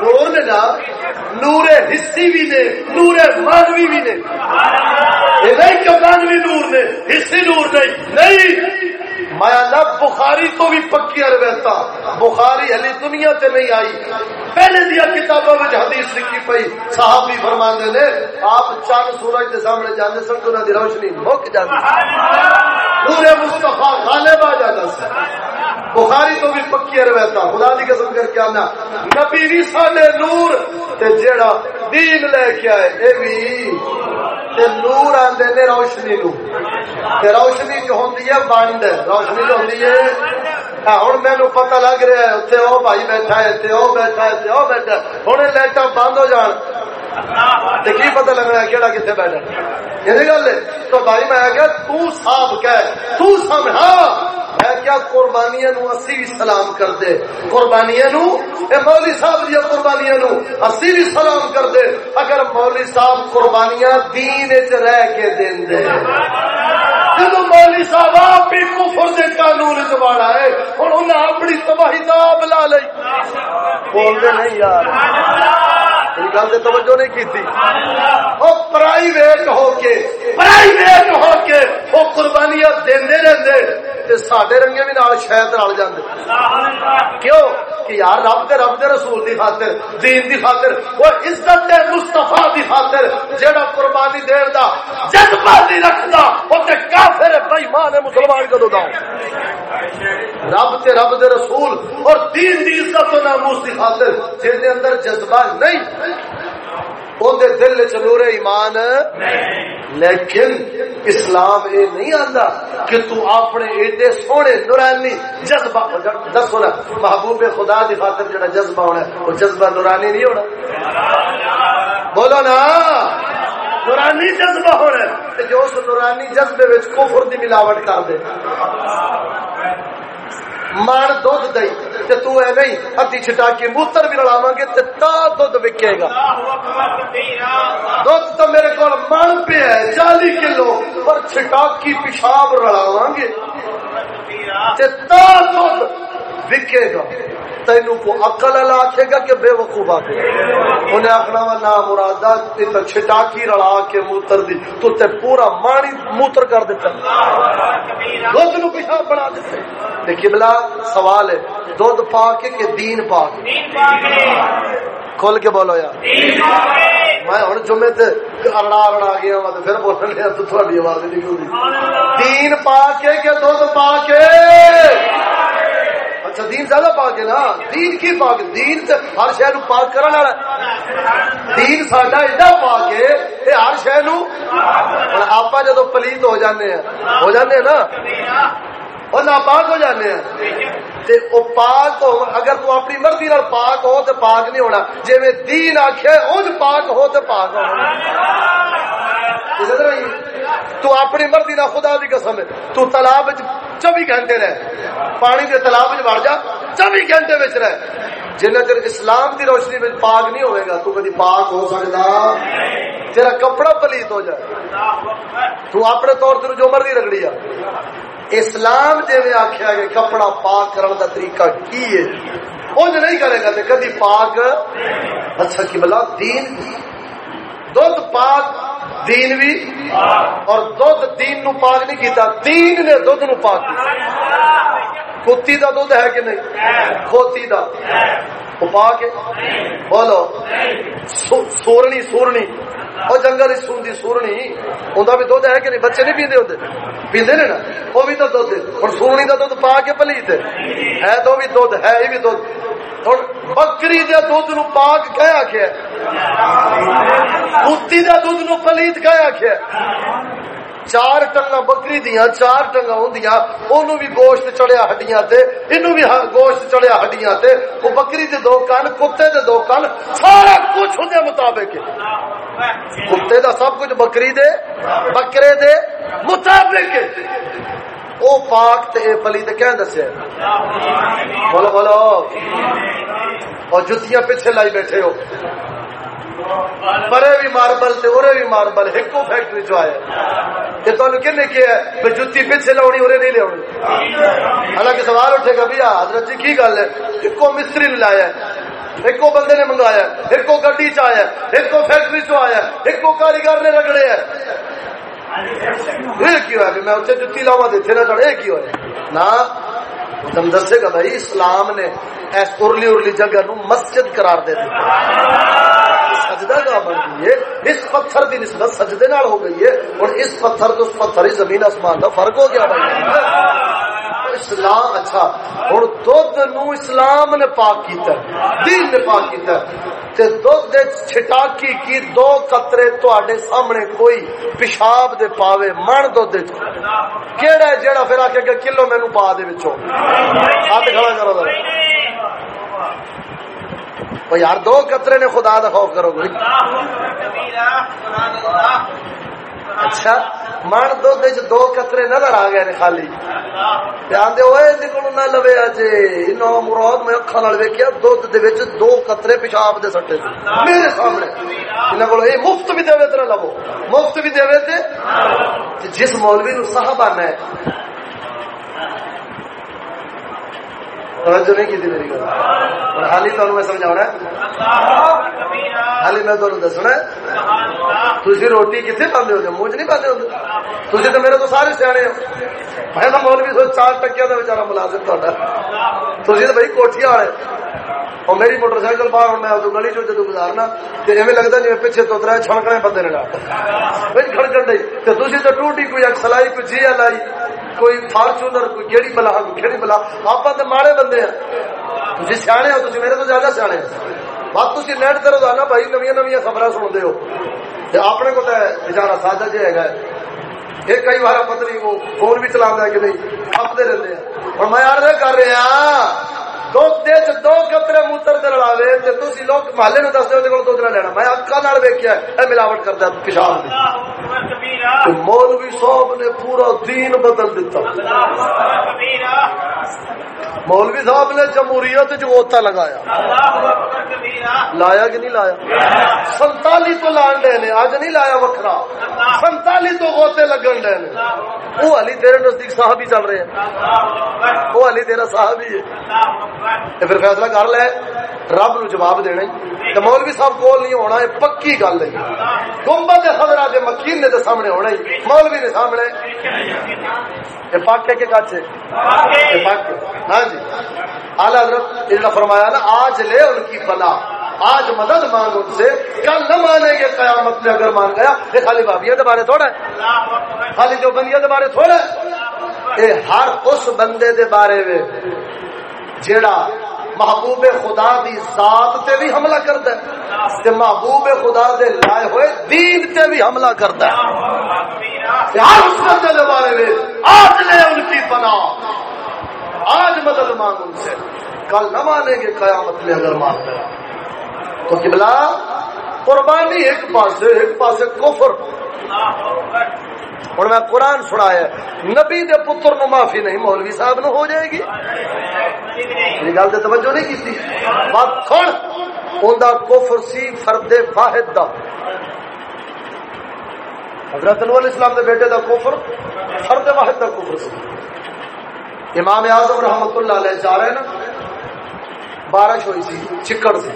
نور نے نا نور حصی بھی نے نور مانوی بھی نے۔ یہ نہیں کہ مانوی نور نے حصی نور نہیں۔ نہیں! میں نہ بخاری تو بھی پکی روایت بخاری علی دنیا تے نہیں آئی. پہلے دیا کتابوں میں حدیث لکھی پئی، صحابی فرماندے نے، آپ چاند سورج کے سامنے جانے سن تو دی روشنی مک جاتی پورے مصطفیٰ غالب آ جاتا سر بخاری تو بھی پکی روایت خدا دی قسم کر کے آنا. نبی بھی ساڈے نور، تے جیڑا دین لے کے آئے، اے بھی تے نور آندے نے روشنی نو. تے روشنی جو ہوندی ہے بند روشنی جو ہوندی ہے ہوں مینو پتا لگ رہا ہے اتنے وہ بھائی بیٹھا ہے اتنے وہ بیٹھا ہے اتنے وہ بیٹھا ہوں لائٹاں بند ہو جان تو کی پتا لگنا ہے کہڑا کتنے بیٹھا یہ گل ہے تو بھائی میں کیا تو صاحب کہ تو ہے کیا قربانیاں نو اسی بھی سلام کر دے قربانیاں نو اے مولوی صاحب دیا قربانیاں نو اسی بھی سلام کر دے اگر مولوی صاحب قربانیاں دین وچ رہ کے دین دے جدو مولوی صاحب آپ بھی کفر دے قانون وچ واڑا ہے ہن انہاں اپنی تباہی دا بلا لئی۔ بول دے نہیں یار۔ گل سے توجہ نہیں کی تھی وہ پرائیویٹ ہو کے پرائیویٹ ہو کے وہ قربانیاں دے رہتے سڈے رنگے بھی نال شاید رل جاندے کیوں کہ یار رب دے رب دے رسول دی خاطر دین دی خاطر وہ عزت دے مصطفی دی خاطر جیڑا قربانی دین دا جذبہ نہیں رکھدا او تے کافر بے ایمان مسلمان کدو دا رب تے رب دے رسول اور دین دی عزت و ناموس دی خاطر جے دے اندر جذبہ نہیں اندر دل چلور ایمان لیکن اسلام یہ نہیں آتا کہ تو اپنے ایڈے سونے نورانی جذبہ دسو نا محبوب خدا دی خاطر جڑا جذبہ ہونا وہ جذبہ نورانی نہیں ہونا۔ بولو نا۔ نورانی جذبہ ہونا جو اس نورانی جذبے کفر دی ملاوٹ کر دے۔ مان دھد دئی۔ تے تو اے نہیں ادھی چھٹا کے موتر بھی رلاواں گے تے تا دھد وکے گا۔ دھد تو میرے کول من پہ ہے 40 کلو پر چھٹا کی پیشاب رلاواں گے۔ تے تا دھد وکے گا۔ تینو کو عقل اللہ آکھے گا کہ بے وقوف آکھے گا انہیں آخنا وا نا مرادا تے چھٹاکی رلا کے موتر دی۔ تو تے پورا مانی موتر کر دیتا دودھ نو پیشاب بنا دیتے دیکھیے بلا سوال ہے دودھ پا کے کہ دین پا کے کھول کے بولو یار۔ میں ہوں جمعے تے ارڑا ارڑا گیا ہوں تو پھر بولنے لیا تو تھوڑی آواز نہیں ہوئی دین پا کے کہ دودھ پا کے اچھا دین زیادہ پاک ہے نا؟ دین کی پاک، دین تے ہر شہر نو پاک کرنا والا دین ساڈا ایڈا پاک ہے یہ ہر شہر نو۔ آپ جدو پلیت ہو جانے ہیں، ہو جانے ہیں نا؟ اور ناپاک ہو جانے ہیں۔ تے او پاک ہو اگر تو اپنی مرضی نال پاک ہو تے پاک نہیں ہونا۔ جے میں دین آکھے اونج پاک ہو تے پاک ہونا تو اپنی مرضی نال خدا دی قسم ہے۔ تو تالاب وچ 24 گھنٹے رہ۔ پانی دے تالاب وچ وڑ جا 24 گھنٹے وچ رہ۔ جنہ چر اسلام دی روشنی میں پاک نہیں ہوئے گا، تو کدی پاک ہو سکتا۔ تیرا کپڑا پلیت ہو جائے۔ تو اپنے طور سے جو مرضی رگڑی آ اسلام جی میں آخیا کہ کپڑا پاک کرنے کا طریقہ کی ہے؟ انج نہیں کرے گا تو کدی پاک اچھا کی بلا؟ دین دودھ پاک، دین بھی۔ اور دودھ دین نو پاک نہیں کیتا، دین نے دودھ نو پاک کیتا۔ کتی دا دودھ ہے کہ نہیں؟ کھوتی دا۔ وہ پاک ہے بولو سورنی سورنی۔ اور جنگل سوندی سورنی انہوں بھی دودھ ہے کہ نہیں؟ بچے نہیں پیندے ہوتے پیندے نے نا؟ وہ بھی تو دودھ اور سورنی کا دودھ پا کے پلیت ہے۔ تو بھی دودھ، ہے یہ بھی دودھ۔ اور بکری دے دودھ نو پاک کہہ آخیا کتی دے دودھ نو پلیت کہہ آخیا چار ٹنگا بکری دیا چار ٹنگا ہوں بھی گوشت چڑیا ہڈیاں تے، انہوں بھی گوشت چڑیا ہڈیاں تے، وہ بکری دے دو کن، کتے دے دو کن، سارا کچھ ہوں مطابق کتے دا سب کچھ بکری دے، بکرے دے مطابق او پاک تے اے پلی تے کیا دسیا بولو بولو۔ اور جتیاں پیچھے لائی بیٹھے ہو۔ پرے بھی ماربل تے اورے بھی ماربل ایکو فیکٹری چ آیا کہ تانوں کنے کیا ہے؟ کہ جُتی پیچھے لاونی اورے نہیں لاونی حالانکہ سوال اٹھے گا، بھیا، حضرت جی کی گل ہے؟ ایکو مستری نے لایا ایکو بندے نے منگایا ایکو گڈی چ آیا ایکو فیکٹری چ آیا ایکو کاریگر نے رگڑے ہے۔ یہ کیوں ہے؟ کہ میں اتنے جتی لاوا دیتے نہ چڑھے کیوں ہے؟ نہ تم دسے گا بھائی، اسلام نے ایس ارلی ارلی جگہ نو مسجد قرار دے دی۔ سجدہ گاہ بن گئی ہے اس پتھر دی نسبت سجدے نال ہو گئی ہے، اور اس پتھر تو اس پتھر ہی زمین آسمان کا فرق ہو گیا بھائی۔ اسلام اچھا ہوں دھد نو اسلام نے پاک کیتا ہے، دین نے پاک کیتا ہے۔ تے دھد دے چھٹاکی کی دو قطرے تواڈے سامنے کوئی پیشاب دے پاوے من دھد دے کیڑا ہے جیڑا پھر آ کے کلو مینوں پا دے وچوں۔ ہاتھ کھڑا کرو ذرا یار دو قطرے نے خدا دا خوف کرو گے۔ اچھا من دھد دو قطرے نظر آ گئے خالی۔ آدھے ہوئے نہ لوے اجے۔ نو مراد میں اکھا نال دے وچ دو قطرے پیشاب دے سٹے میرے سامنے۔ انہاں کول اے مفت بھی دے تے لو مفت بھی دے تے جس مولوی نو صحابہ نے توجہ نہیں کی میری گل۔ اور حالی تمہیں میں سمجھا ہے؟ حالی میں تمہیں دسنا تھی روٹی کتنے پاندے ہوتے موج نہیں پاندے ہوتے تھی تو میرے تو سارے سیانے ہو۔ میں تو مولوی سو چار ٹکیا کا بچارا ملازم تا تھی تو بھائی کوٹیاں والے۔ اور میری موٹر سائیکل باہر میں تو گلی چو جدو گزارنا۔ تو ایویں لگتا جی پیچھے تو تر چھڑکنے بندے نے بھائی کھڑکن ڈی تو تھی تو ٹوٹی کوئی اک سلائی، کوئی جی لائی کوئی فارچونر کوئی کہڑی بلا، کوئی بلا۔ آپ تو ماڑے بندے ہیں۔ تھی سیانے ہو تھی میرے تو زیادہ سیانے بات تھی نیٹ تو روزانہ بھائی، نویاں نویا خبر سنتے ہو۔ اپنے کو تو بچارا سادہ جہ ہے۔ یہ کئی بار پتہ نہیں وہ فون بھی چلا کہ نہیں کھپتے رہتے ہیں۔ اور میں یار کر رہا ہاں، دو قطرے موتر دے لڑاوے تے تسی لوگ محلے نو دسدے تے کول دودھ لینا میں اکھاں نال ویکھیا اے ملاوٹ کردا پیشاب دی مولوی صاحب نے پورا دین بدل دیتا مولوی صاحب نے جمہوریت جو اوتا لگایا لایا کہ نہیں لایا؟ سنتالی تو لان ڈے نے اج نہیں لایا وکرا سنتالی تو گوتے لگن ڈے نے۔ وہ علی تیرے نزدیک صاحب ہی چل رہے ہیں۔ وہ علی تیرا صاحب ہی ہے۔ پھر فیصلہ کر لے۔ رب نو جواب دینا تو مولوی صاحب کول نہیں ہونا پکی گل ہے۔ گنبد خبر آج مکین نے سامنے ہونا ہی۔ مولوی نے سامنے۔ یہ پاک ہے؟ کہ کچھ ہاں جی۔ اعلی حضرت نے فرمایا نا آج لے ان کی پلا آج مدد مانگ ان سے۔ کل نہ مانے گے قیامت میں اگر مان گیا۔ یہ خالی بابیا کے بارے تھوڑا ہے۔ خالی جو بندیا کے بارے تھوڑا ہے۔ یہ ہر اس بندے دے بارے میں جیڑا محبوب خدا دی ذات تے بھی حملہ کرتا ہے تے محبوب خدا دے لائے ہوئے دین تے بھی حملہ کرتا ہے۔ ہر اس بندے دے بارے میں آج لے ان کی پناہ۔ آج مدد مانگ ان سے۔ کل نہ مانیں گے قیامت میں اگر مانگ تو قبلہ قربانی ایک پاس ایک پاس کفر۔ ہوں میں قرآن سنایا نبی دے پتر نو معافی نہیں، مولوی صاحب نو ہو جائے گی۔ میری گل تو توجہ نہیں کی بات سن اوندا کفر سی فرد واحد دا۔ حضرت نور اسلام دے بیٹے دا کفر فرد واحد دا کفر سی۔ امام اعظم رحمت اللہ علیہ جا رہے نا، بارش ہوئی سی، چکڑ سی۔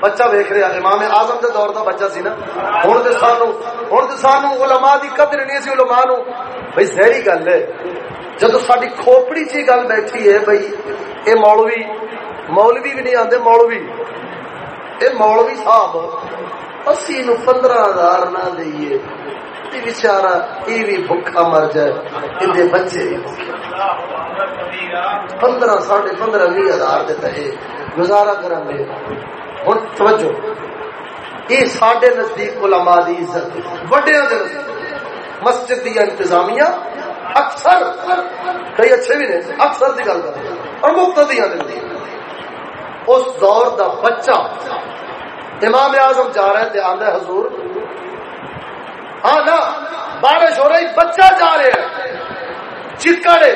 بچہ ویک رہا امام اعظم دے دور دا بچہ سی نا۔ ہن تے سانو ہن تے سانو علماء دی قدر نہیں سی، علماء نو۔ بھئی ظاہری گل ہے۔ جدو ساڈی کھوپڑی چی گل بیٹھی ہے، بھئی اے مولوی مولوی بھی نہیں آندے، مولوی۔ اے مولوی صاحب، اسی نو 15000 نہ دئیے بچارا یہ بھی بھوکا مر جائے۔ ان بچے بھی پندرہ ساڑھے پندرہ بھی ہزار دیتا گزارا کریں گے۔ ہوں توجہ۔ یہ سڈے نزدیک علماء دی عزت۔ وڈیا مسجد دیا انتظامیہ اکثر کئی اچھے بھی نہیں اکثر کی گل کر اور مفت دیا اس دور دا بچہ امام اعظم جا رہا ہے تے آندا حضور ہاں نا بارش ہو رہی، بچہ جا رہے ہیں چکڑے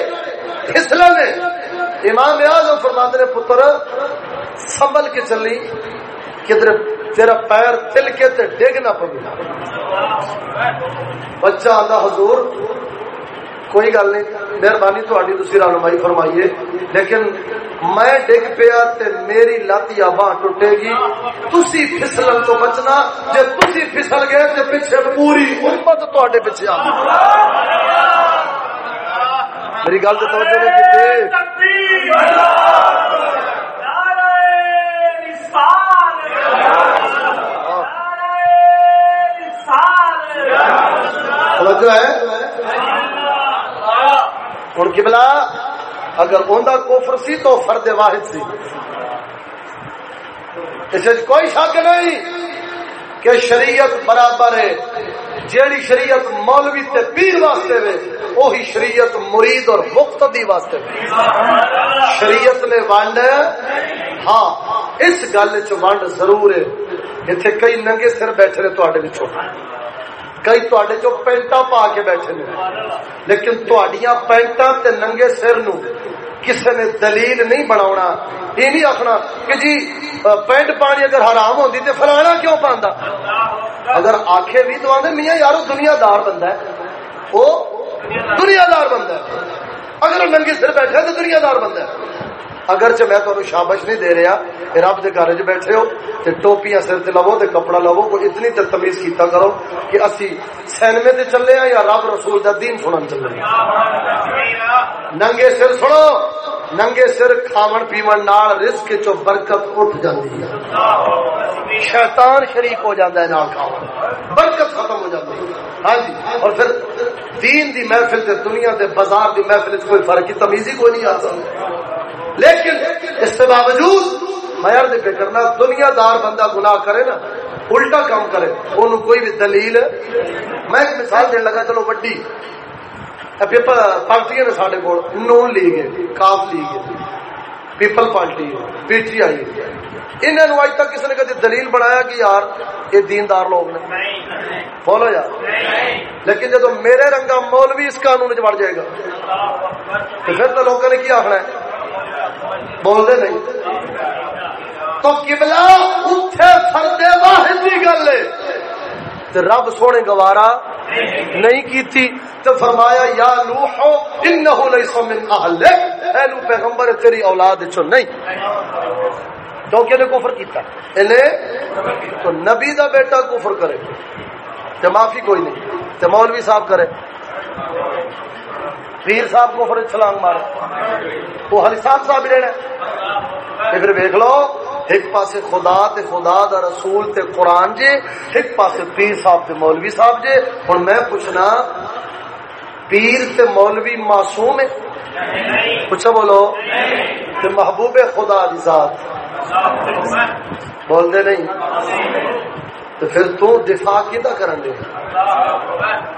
پھسلنے امام اعظم فرماتے نے، پتر، سنبھل کے چلی۔ کدھر تیرا پیر تل کے تے ڈگ نہ پوے بچہ آندا حضور، کوئی گل نہیں، مہربانی تھی تھی رہنمائی فرمائیے۔ لیکن میں ڈگ پیا تے میری لت یا باہ ٹوٹے گی۔ تھی پھسلن تو بچنا جی تھی پھسل گئے تو پیچھے پوری امت تے پیچھے آ میری گل تو توجہ نہیں کی توجہ ہے؟ ہوں کبلا اگر اندر کوفر سی تو فرد واحد سی۔ اس کوئی شک نہیں کہ شریعت برابر ہے۔ جیڑی شریعت مولوی تے پیر واسطے وے وہی شریعت مرید اور مقتدی واسطے وے۔ شریعت نے ونڈ ہاں اس گل چ ونڈ ضرور ہے۔ اتنے کئی ننگے سر بیٹھے نے تے کئی تے چو پینٹا پا کے بیٹھے نے لیکن تڈیاں پینٹا تے ننگے سر نو کسی نے دلیل نہیں بنا یہ نہیں آخنا کہ جی پینٹ پانی اگر حرام ہوتی تو فلانا کیوں پاندہ اگر آخے بھی تو آدھے میاں یار دنیا دار بندہ ہے وہ دنیا دار بندہ ہے اگر ننگے سر بیٹھے تو دنیا دار بندہ ہے اگرچہ میں تمہیں شابش نہیں دے رہا کہ رب کے گھر بیٹھے ہو تے ٹوپیاں سر تے لو تے کپڑا لو کوئی اتنی تے تمیز کیتا کرو کہ اسی سینمے تے چلے ہیں یا رب رسول دا دین سنن چلے ہیں ننگے سر سنو، ننگے سر کھاون پیون نال رزق چو برکت اٹھ جاندی ہے۔ شیطان شریک ہو جاندا ہے نال کھاون، برکت ختم ہو جاندی ہے۔ ہاں جی اور پھر دین دی محفل تے دنیا دے بازار دی محفل وچ کوئی فرق کی تمیز ہی کوئی نہیں آ سکتا لیکن اس کے باوجود میں عرض پہ کرنا دنیا دار بندہ گناہ کرے نا، الٹا کام کرے ان کوئی بھی دلیل میں ایک مثال دین لگا، چلو وڈی۔ پیپل پارٹی نے سارے کو نون لیگ ہے کاف لیگ ہے پیپل پارٹی ہے پی ٹی آئی انہوں نے اج تک کسی نے کدی دلیل بنایا کہ یار، یہ دیندار لوگ نے؟ بولو یار۔ لیکن جب میرے رنگا مولوی اس قانون چ بڑھ جائے گا، تو پھر تو لوگوں نے کیا آخنا ہے؟ بولتے نہیں۔ تو کبلا اتنے فردے واحد کی گل ہے۔ رب سونے گوارا نہیں کی تو فرمایا، یا لوحو انہو لیسو من اہل اے لو پیغمبر، تیری اولاد چو نہیں؟ کیونکہ نے کفر کیتا؟ انہیں تو نبی دا بیٹا کفر کرے۔ تو معافی کوئی نہیں۔ تو مولوی صاحب کرے۔ پیر صاحب کو فرج چھلانگ مارے وہ ہری صاحب صاحب لینا پھر ویک لو، ایک پاس خدا تے خدا دا رسول تے قرآن جے، ایک پاس پیر صاحب تے مولوی صاحب جے۔ اور میں پوچھنا، پیر تے مولوی معصوم ہے پوچھا بولو، تے محبوب خدا دی ذات۔ بول دے نہیں؟ تو پھر تو دفاع کیدا کرن دے؟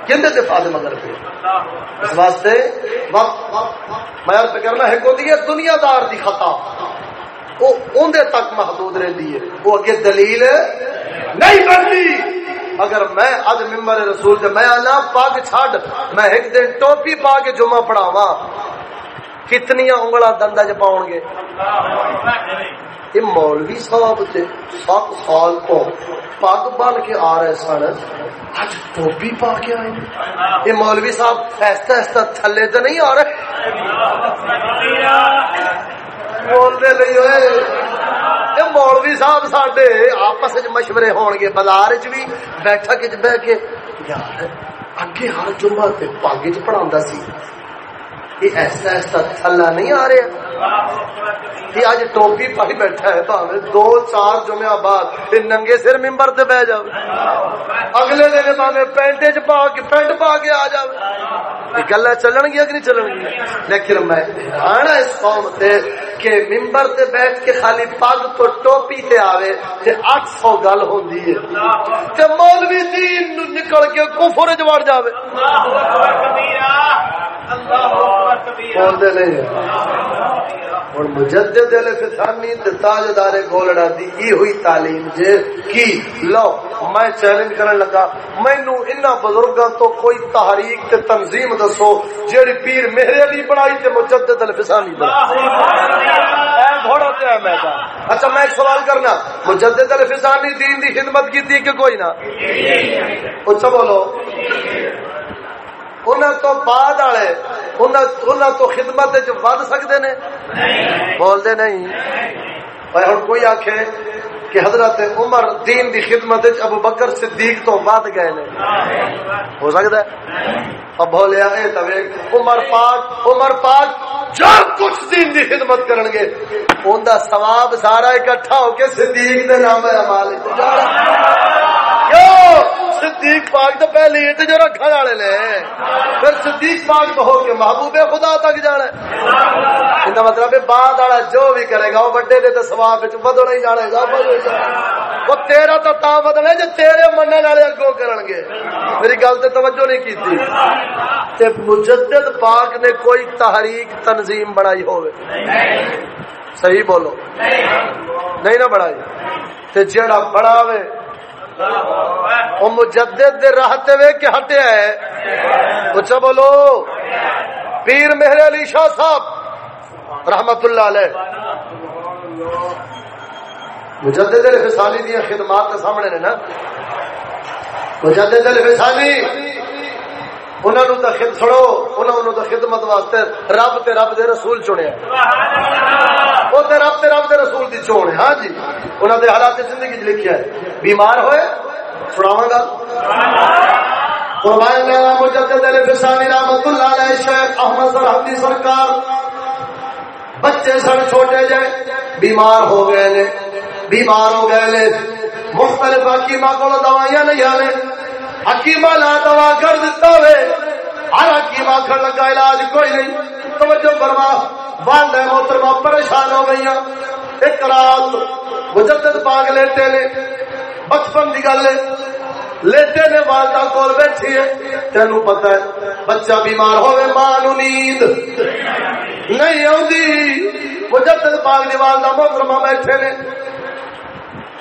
کیندے دفاع دے مگر پہ اس واسطے وقت میں عرض کرنا ہے کو دی دنیا دار دی خطا۔ او اوندے تک محدود رہندی ہے۔ وہ اگے دلیل نہیں بنتی۔ اگر میں اج ممبر رسول تے میں انا پاگ چھڈ۔ میں ایک دن ٹوپی پا کے جمعہ پڑھاواں۔ کتنی انگلا دندا چ پاؤ گے یہ مولوی صاحب سات سال تو پگ بن کے آ رہے سن اج ٹوپی پا کے آئے یہ مولوی صاحب ایسا ایسا تھلے تو نہیں آ رہے بولتے نہیں ہوئے مولوی صاحب سڈے آپس مشورے ہون گے بازار چ بھی بیٹھک چ بہ کے یار اگے ہر جمعہ پگ چ پڑھا سی یہ ایسا ایسا تھلا نہیں آ رہا۔ یہ اج ٹوپی پائی بیٹھا ہے پاوے دو چار جمعہ بعد یہ ننگے سر ممبر تے بہ جاوے۔ اگلے دن پاوے پینٹ چ پا کے، پینٹ پا کے آ جاوے۔ یہ گلا چلن گیا کہ نہیں چلن گیا لیکن میں حیران ہاں اس قوم تے کہ ممبر تے بیٹھ کے خالی پگ تو ٹوپی تے آوے تے اٹھ سو گل ہوندی ہے۔ تے مولوی دین نو نکل کے کفر وچ وڑ جاوے۔ اللہ اکبر کبیرہ۔ اللہ اکبر کبیرہ۔ بول دے نہیں ہوں مجدد ثانی تاجدار گولڑا دی ای ہوئی تعلیم جے کی؟ لو میں چیلنج کرن لگا مینو ان بزرگاں تو کوئی تحریک تے تنظیم دسو جیڑی پیر میرے علی بنائی تے مجدد الفسانی بنائی۔ اچھا میں ایک سوال کرنا۔ مجدد الفسانی دین دی خدمت کی تھی کہ کوئی نہ؟ اچھا بولو۔ انہوں تو بعد والے انہوں تو خدمت ود سکتے نے؟ بولتے نہیں۔ ہوں کوئی آخ کہ حضرت عمر دین دی خدمت ابو بکر صدیق تو بعد گئے نے۔ ہو سکتا ہے؟ اب بولیا اے تو عمر پاک عمر پاک جو کچھ دین دی خدمت کرن گے، اوندا ثواب سارا اکٹھا ہو کے صدیق دے نام ہے، مالک۔ کیوں صدیق پاک تو پہلے اٹ جو رکھنے والے نے پھر صدیق پاک تو ہو کے محبوب خدا تک جانا ان مطلب بعد والا جو بھی کرے گا وہ بڑے دے تو سواب بدلنا ہی جانے گا وہ تیرا تو تا بدلے جو تیرے مننے والے اگوں کرن گے۔ میری گل سے توجہ نہیں کی تھی مجدد پاک نے کوئی تحریک تنظیم بنائی ہوئے صحیح بولو۔ نہیں۔ نہ بڑھائی تے جڑا بڑھاوے وہ مجدد دے راہتے وے کے ہٹیا ہے اچھا بولو، پیر مہر علی شاہ صاحب، رحمت اللہ علیہ۔ مجدد الفسانی دیا خدمات کے سامنے نے نا۔ مجدد الفسانی۔ انہوں نے خد سنو انہوں خدمت واسطے رب تے رب دے رسول چنیا۔ وہ رب تے رب دے رسول دی چون ہے۔ ہاں جی انہوں نے حالات زندگی چ لکھیا ہے۔ بیمار ہوئے؟ سناواں گا فرمایا مجدد الفسانی رحمت اللہ علیہ شیخ احمد سرحدی سرکار۔ بچے سن چھوٹے جائے بیمار ہو گئے نے۔ بیمار ہو گئے نے۔ مختلف حکیمہ کو دوائیاں نہیں آنے۔ حکیمہ لا دوا کر دیتا ہوئے۔ ہر حکیم آخر لگا، علاج کوئی نہیں۔ توجہ فرما، والدہ محترمہ پریشان ہو گئی ایک رات مجدد پاک لیتے نے، بچپن کی گل لیتے نے والدہ کول بیٹھی ہے۔ تینو پتہ ہے، بچہ بیمار ہوئے ماں نو نیند نہیں آتی مجدد پاک دی والدہ محترمہ بیٹھے نے۔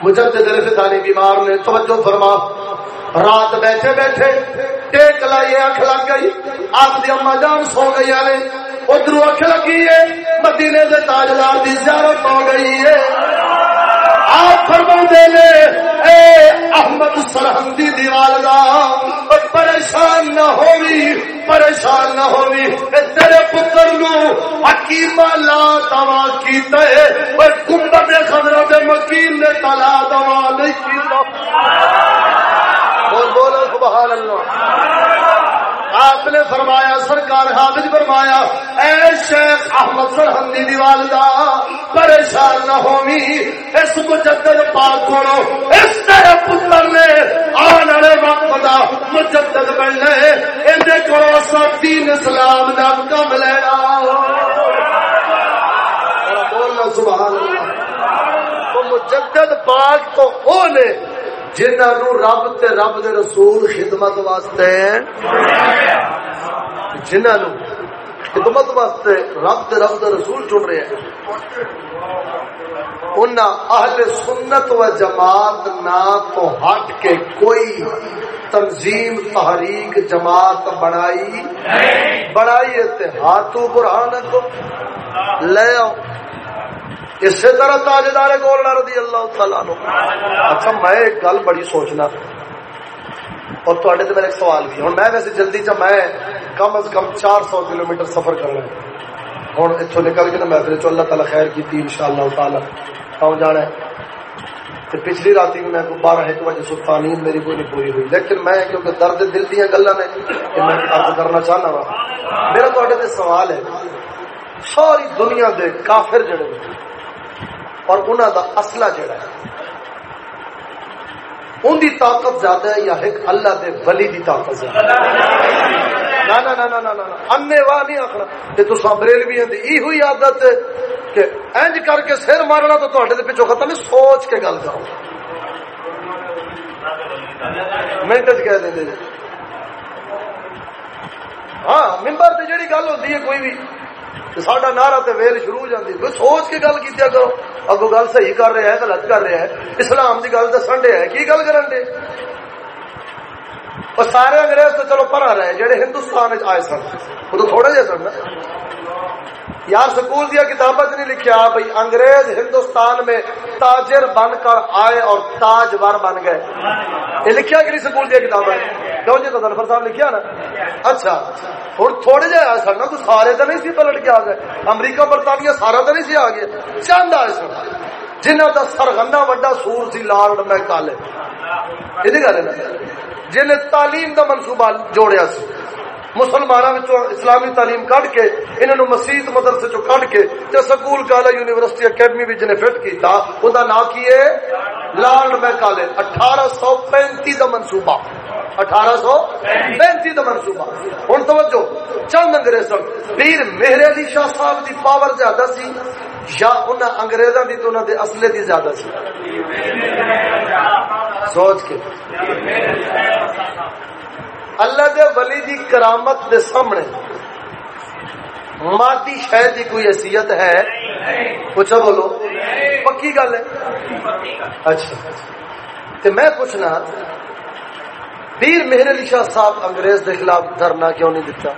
مجدد الفتانی بیمار نے، توجہ فرما۔ رات بیٹھے بیٹھے ٹیک لائیے، اکھ لگ گئی۔ آپ کی اما جان سو گئی نے ادھر اکھ لگی ہے، مدینے سے تاجدار کی زیارت ہو گئی ہے۔ آپ فرما نے، اے احمد سرحدی دیوال کا پریشان نہ ہوئی پریشان نہ ہوئی تیرے پتر نو حکیمہ لا دوا کیتا ہے۔ پر گنبد خضرہ مکین نے تلا دوا نہیں کیتا۔ بولو سبحان اللہ۔ آپ نے فرمایا، سرکار حافظ فرمایا، اے شیخ احمد سرحدی دی والدہ، پریشان نہ ہومی، اس مجدد پاک کرو اس طرح پتر نے آن والے وقت دا مجدد بننے اندے کرو سا دین اسلام دا کم لینا۔ بولنا، سبحان اللہ۔ مجدد پاک تو او نے۔ جنہوں رب تے رب دے رسول خدمت واسطے جنہوں خدمت واسطے رب تے رب دے رسول چن رہے ہیں۔ ان اہل سنت و جماعت نہ تو ہٹ کے کوئی تنظیم تحریک جماعت بنائی بنائی ہاتھوں برہان کو لے آؤ۔ اسی طرح تاجدار گولڈا رضی اللہ تعالیٰ نو اچھا میں ایک گل بڑی سوچنا۔ اور تے تو میرا ایک سوال بھی ہوں میں ویسے جلدی چ میں کم از کم چار سو کلو میٹر سفر کرنا ہے۔ ہوں اتوں نکل کے میں چ اللہ تعالیٰ خیر کی ان شاء اللہ تعالیٰ۔ کم جانا ہے۔ پچھلی رات بھی میں بارہ ایک بجے ستا نیند میری کوئی نہیں پوری ہوئی۔ لیکن میں کیونکہ درد دل دیا گلا نے کہ میں ارد کرنا چاہنا وا۔ میرا تے سوال ہے، ساری دنیا دے کافر جڑے اور انہوں دا اصلہ جڑا ہے۔ ان دی طاقت زیادہ ہے یا ایک اللہ دے ولی دی طاقت زیادہ ہے؟ نا نا نا نا نا انے واہ نہیں تو ای ہوئی عادت کہ انج کر کے سر مارنا تو تے ختم سوچ کے گل کرو۔ منٹ کہہ ہاں گل ہے، کوئی بھی ساڈا نعرہ تے ویل شروع ہو جاتی کوئی سوچ کے گل کیتیا کرو اگو گل صحیح کر رہا ہے غلط کر رہا ہے اسلام کی گل دسن ڈے ہے کی گل کرن ڈے اور سارے انگریز تو چلو پرا رہے جڑے ہندوستان آئے سن۔ وہ تو تھوڑے جہ سن یار سکول دیا کتابت نہیں لکھا بھائی انگریز ہندوستان میں تاجر بن کر آئے اور تاجور بن گئے۔ یہ لکھا کہ نہیں سکول دیا کتابت؟ کیوں جی؟ تو صاحب لکھا نا۔ اچھا ہوں تھوڑے جہے آئے سن نا، تو سارے تو نہیں سی پلٹ کے آ گئے۔ امریکہ برطانیہ سارا تو نہیں سی آ گیا چند آئے سن جنہ کا سرگنا وڈا سور سی، لال میں کالے۔ یہ گل ہے جن تعلیم کا منصوبہ جوڑیا سی۔ مسلمانوں اسلامی تعلیم کٹ کے انہوں نے مسیح مدرسے چو کٹ کے تے سکول، کالج، یونیورسٹی، اکیڈمی بھی جنہیں فٹ کیتا۔ ان کا نام کی ہے؟ لارڈ میں کالج۔ اٹھارہ سو پینتی کا منصوبہ۔ اٹھارہ سو پینتی کا منصوبہ۔ ہوں توجہ، چند انگریز پیر میرے علی شاہ صاحب کی پاور زیادہ سی یا ان انگریزوں کی تو انہوں نے اصلے کی زیادہ سی؟ سوچ کے۔ اللہ دے ولی دی کرامت دے سامنے مادی شاید کی کوئی حیثیت ہے؟ پوچھا بولو۔ پکی گل ہے؟ اچھا۔ تو میں پوچھنا، پیر مہر علی شاہ صاحب انگریز دے خلاف دھرنا کیوں نہیں دیتا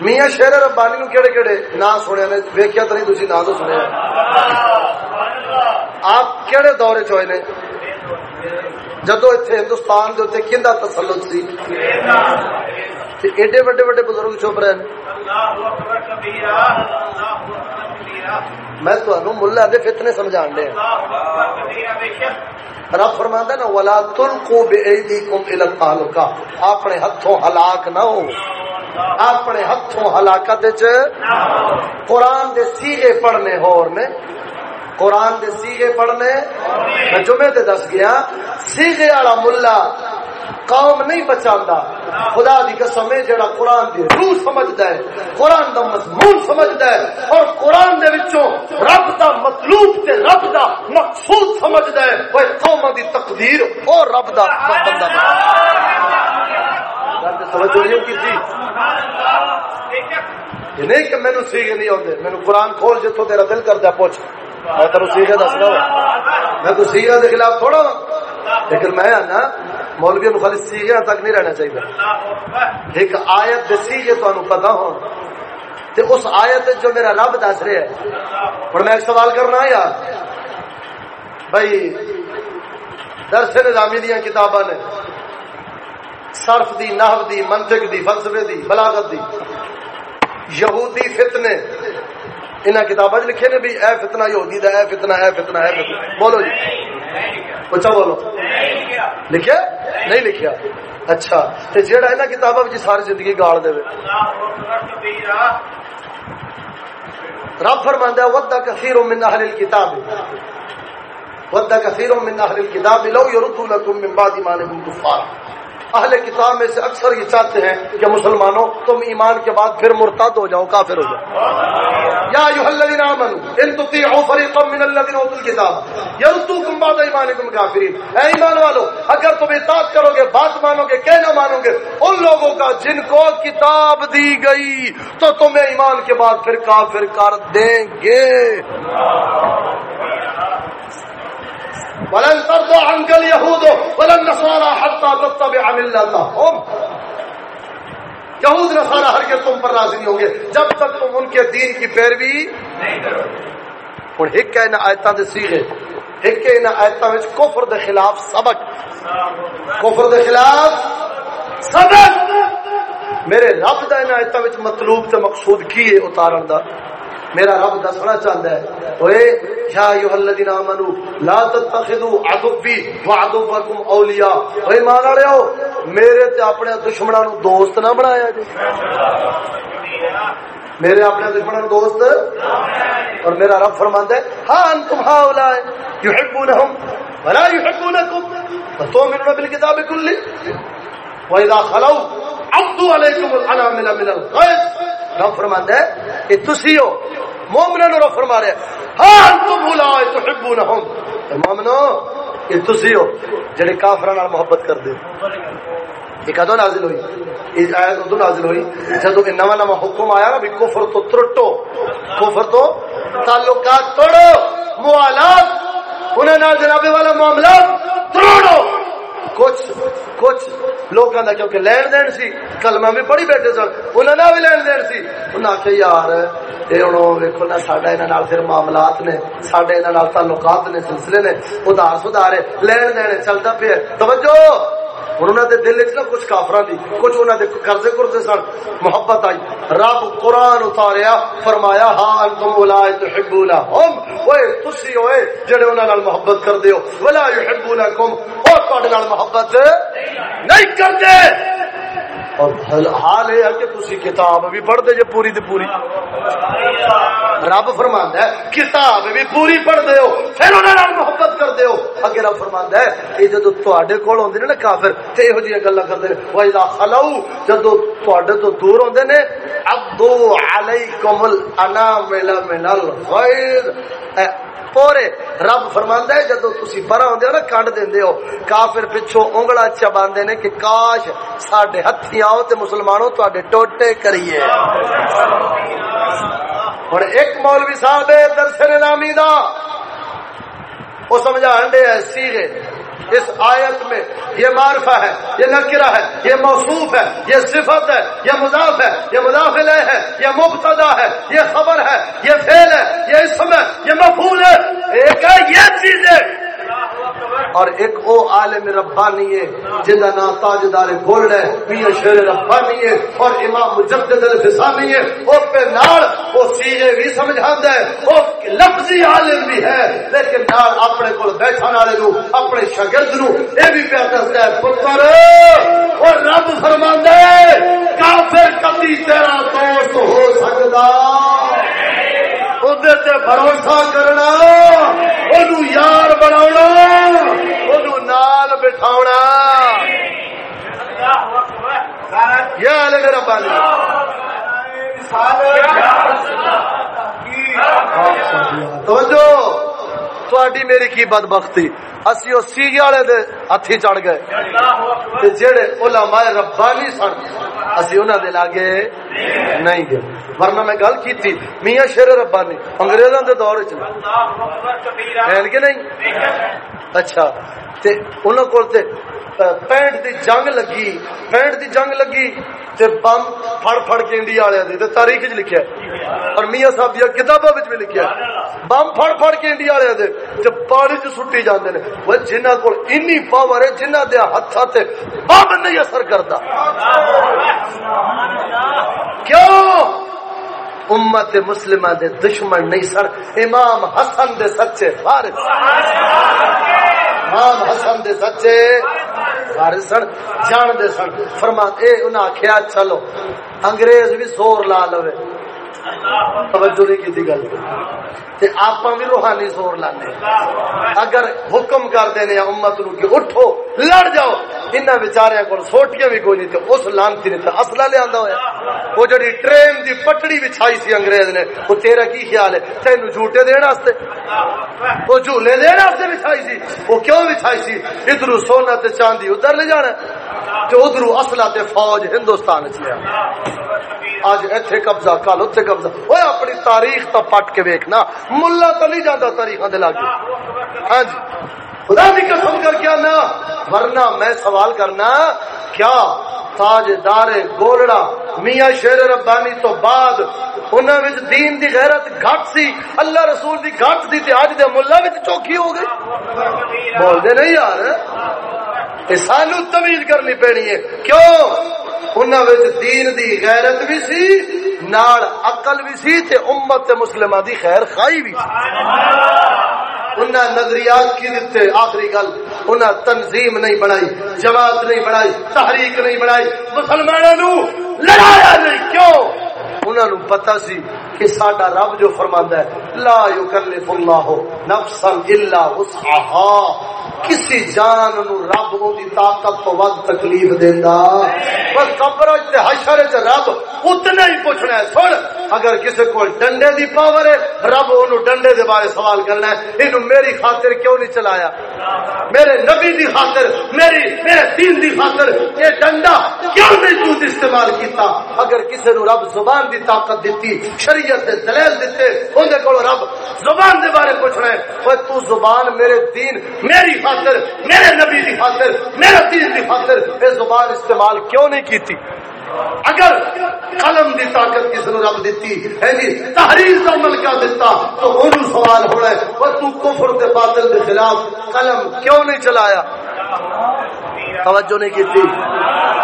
میاں شیر ربانی نو کہڑے کہڑے نا سنیا نے؟ ویکیا تو نہیں تھی نا تو سنیا۔ آپ کہڑے دورے چوئے نے؟ جدو اتنے ہندوستان کے اتنے کہ تسلط سی؟ ایڈے وڈے وڈے بزرگ چپ رہے میں تمہیں ملا دے فتنے سمجھا دیا رب فرما نا، ولا تل کو بے کم اپنے ہاتھوں ہلاک نہ ہو۔ اپنے ہاتھوں ہلاکت قرآن دے سیگے پڑھنے ہور نے۔ قرآن دے سیگے پڑھنے، میں جمعے تے دس گیا سیگے والا ملا، قوم نہیں بچاندا۔ خدا دی قسم ہے جڑا قرآن دی روح سمجھدا ہے، قرآن دا مضمون سمجھدا ہے، اور قرآن دے وچوں رب دا مطلوب تے رب دا مقصود سمجھدا ہے۔ وہ قوم دی تقدیر اور رب دا بندہ گل تے توجہ نہیں کیتی نہیں کہ مینوں سیگے نہیں آتے مینوں قرآن کھول جتوں تیرا دل کردا پوچھ۔ میں تیرو سیگا دس رہا میں تو سیگا کے خلاف تھوڑا لیکن میں آنا، مولوی خالی سیگا تک نہیں رہنا چاہیے۔ ایک آیت دسی جی تمہیں پتا ہو تے اس آیت جو میرا رب دس رہا ہے۔ ہوں میں ایک سوال کرنا یار۔ بھائی، درس نظامی دیا کتاباں نے۔ صرف دی نحو دی، منطق دی، فلسفے دی، بلاغت دی۔ یہودی فتنے انہیں کتابیں لکھے نے بھی اے فتنا یہودی دا اے فتنا اے فتنا اے فتنا بولو جی۔ پوچھا بولو۔ لکھیا؟ نہیں لکھیا۔ اچھا۔ تے جیڑا انہاں کتاباں وچ ساری زندگی گال دے رب فرماندا ہے، ود کثیر من اهل الكتاب۔ ود کثیر من اهل الكتاب لو يردونكم من بعد ما انتم كفار اہل کتاب میں سے اکثر یہ چاہتے ہیں کہ مسلمانوں تم ایمان کے بعد پھر مرتد ہو جاؤ، کافر ہو جاؤ۔ یا ایھا الذین آمنوا ان تطیعوا فریقا من الذین اوتوا الکتاب یردوکم بعد ایمانکم کافرین. اے ایمان والو، اگر تم اطاعت کرو گے، بات مانو گے کہ نہ مانو گے، ان لوگوں کا جن کو کتاب دی گئی، تو تمہیں ایمان کے بعد پھر کافر کر دیں گے۔ ولن ترضى عنك اليهود ولا النصارى حتى تتبع ملتهم۔ یہود نسارا ہر کے تم پر راضی نہیں ہوں گے جب تک تم ان کے دین کی پیروی نہیں کرو ہوں ایک ہے نا آیتاں دے سیغے، ایک ہے نا آیتاں وچ کفر دے خلاف سبق۔ کفر دے خلاف سبق۔ میرے رب دا ان آیتاں مطلوب تے مقصود کی ہے اتارن کا میرا رب دسنا چاہتا ہے۔ اوے یا ایھا الذین آمنو، لا تتخذوا عدوی وعدوکم اولیاء۔ اوے مان والےو میرے تے اپنے دشمناں نو دوست نہ بنایا جی میرے اپنے دشمناں نو دوست۔ اور میرا رب فرماندا ہے ہاں انتم هؤلاء يحبونهم ولا يحبونكم فتؤمنون بالكتاب كله واذا خلوا عضوا عليكم الانامل من الغيظ رب فرماندا ہے کہ تسی ہو مومنوں رب فرما رہا ہے ہاں تم بھولا تحبونہم. مومنو کہ تسی ہو جڑے کافراں نال محبت کردے یہ کدو نازل ہوئی؟ یہ آیت ادو نازل ہوئی؟ جدو کہ نواں نواں حکم آیا نا بھی کفر تو ترٹو، کفر تو تعلقات توڑو، موالات انہیں نال جنابے والا معاملات توڑو۔ کچھ کچھ لوگوں کا کیونکہ لین دین سی، کلمہ بھی پڑھی بیٹھے سن انہوں نے بھی لین دین سی۔ انہوں نے آخیا یار یہ ہوں ویکو نا سڈا یہاں پھر معاملات نے سڈے یہاں تعلقات نے، سلسلے نے ادار سدھار لین دین چلتا پیا توجہ! انہوں نے دل چ کچھ کافر دی، کچھ انہوں نے قرضے قرضے سن، محبت آئی۔ رب قرآن اتاریا، فرمایا ہاں انتم اولائے تحبونہم اوے تسی ہوئے جڑے انہاں نال محبت کردے ہو۔ ولا یحبونکم او تواڈے نال محبت نہیں کردے۔ اور حال یہ ہے کہ تسی کتاب بھی پڑھ دے جے پوری تے پوری۔ رب فرماندا ہے، کتاب بھی پوری پڑھ دے ہو، پھر انہاں نال محبت کر دے ہو۔ اگے رب فرماندا ہے اے جدوں تواڈے کول ہوندے نے نا کافر، تے ایہو جی گلاں کردے نے، وا اذا خلو جدوں تواڈے تو دور ہوندے نے عبدو علیکم الانامل من الغیر پورے رب فرماندا ہے، جدو تسی برا ہوندے ہو نا، کنڈ دیندے ہو۔ کافر پچھو انگلا چباندے نے کہ کاش ساڈے ہتھی آؤ تے مسلمانوں تواڈے ٹوٹے کریے۔ ہن ایک مولوی صاحب درس نامی دا، او سمجھا سمجھان ہے، سیغے۔ اس آیت میں یہ معرفہ ہے یہ نکرہ ہے یہ موصوف ہے یہ صفت ہے یہ مضاف ہے یہ مدافل ہے یہ مبتدا ہے یہ خبر ہے یہ فعل ہے یہ اسم ہے یہ مفہول ہے ایک ہے یہ چیزیں اور ایک او عالم ربانی ہے جنہ نا تاجدار گولڈ ہے میاں شیر ربانی ہے اور امام مجدد الفسانی ہے۔ او پہ نال او سیغے بھی سمجھاندا ہے او لفظی عالم بھی ہے، لیکن نال اپنے کول بیٹھن والے نو، اپنے شاگرد نو اے بھی پیار دستا ہے، پتر او رب فرماندا ہے، کافر کبھی تیرا دوست ہو سکدا بھروسہ کرنا یار بنا نال بٹھا یہ میرا بال توجہ۔ تھوڑی میری کی بد بختی اسی وہ سیگے والے دے ہاتھی چڑھ گئے۔ جہے علماء ربانی سن، اسی انہوں دے لاگے نہیں گئے۔ ورنہ میں گل کی تھی میاں شیر ربانی انگریزوں دے دور چ کے نہیں؟ اچھا تے انہوں کو پینٹ دی جنگ لگی، پینٹ دی جنگ لگی، تے بم پھڑ پھڑ کے انڈیا والے دی تے تاریخ وچ لکھیا۔ ہے اور میاں صاحب دی کتاباں وچ بھی لکھیا۔ ہے بم پھڑ پھڑ کے انڈیا والے دے۔ تے پانی چ سٹی جاندے نے، وہ جنہاں کول انی پاور ہے جنہاں دے ہتھاں تے بم نہیں اثر کردا کیوں؟ امت مسلمہ دے دشمن نہیں سن، امام حسن دے سچے فارغ امام حسن دے سچے فارغ سن، جان دے سن۔ فرما، اے انہاں آکھیا، چلو، انگریز بھی زور لا لوے۔ توجہ نہیں کی گل تے آپ بھی روحانی زور لانے۔ اگر حکم کر دینے امت نو کہ اٹھو، لڑ جاؤ۔ ان بچارے کو سوٹیاں بھی کوئی نہیں تے اس لانتی نے اصلہ لے آندا ہویا۔ وہ جڑی ٹرین دی پٹڑی بچھائی سی انگریز نے، وہ تیرا کی خیال ہے؟ تینو جھوٹے دین واسطے۔ وہ جھولے دین واسطے بچھائی سی۔ وہ کیوں بچھائی سی؟ ادھر سونا تے چاندی ادھر لے جانا۔ تے ادھر اصلہ تے فوج ہندوستان چ لیا اج ایتھے قبضہ کل اوتھے قبضہ اوے اپنی تاریخ تو پٹ کے ویکھنا۔ ملا تو نہیں جاتا تاریخ دے لاگے۔ ہاں جی۔ خدا کی قسم کر کے نا ورنہ میں سوال کرنا، کیا تاجدار گولڑا میاں شیر ربانی تو بعد انہاں وچ دین دی غیرت گھٹ سی؟ اللہ رسول دی گھٹ سی تے اج دے ملہ وچ چوکی ہو گئی۔ بول دے نہیں یار۔ اے سانو تمیز کرنی پینی ہے۔ کیوں؟ انہاں وچ دین دی غیرت بھی سی نال عقل بھی سی تے امت تے مسلمہ دی خیر خائی بھی انہاں نظریات کی دیتے آخری گل، انہاں تنظیم نہیں بنائی، جماعت نہیں بنائی، تحریک نہیں بنائی، مسلمانوں نو لڑایا نہیں، کیوں؟ انہوں نے پتا سی کہ ساڈا رب جو فرماندا ہے، لا یکلف اللہ نفسا الا وسعها کسی جان نو رب دی طاقت تو ود تکلیف دیندا۔ پر قبر تے حشر تے رب اتنا ہی پوچھنا ہے، سن۔ اگر کسی کو ڈنڈے دی پاور ہے، رب انہوں ڈنڈے دے بارے سوال کرنا ہے۔ انہوں میری خاطر کیوں نہیں چلایا؟ میرے نبی دی خاطر، میری، میرے دین دی خاطر، یہ ڈنڈا کیوں نہیں تو استعمال کیتا؟ اگر کسی نو رب زبان دی طاقت دیتی شریعت دے دلیل دیتے اندر کو رب زبان دے بارے پوچھنا ہے وہ تو زبان میرے دین، میری خاطر، میرے نبی دی خاطر، میرے دین دی خاطر یہ زبان استعمال کیوں نہیں کیتی؟ اگر قلم دی طاقت کس نے رب دیتی، ہے جی تحریر کا ملکہ دیتا، تو انہوں سوال ہونا ہے، وہ تو کفر دے باطل دے خلاف قلم کیوں نہیں چلایا؟ توجہ نہیں کی تھی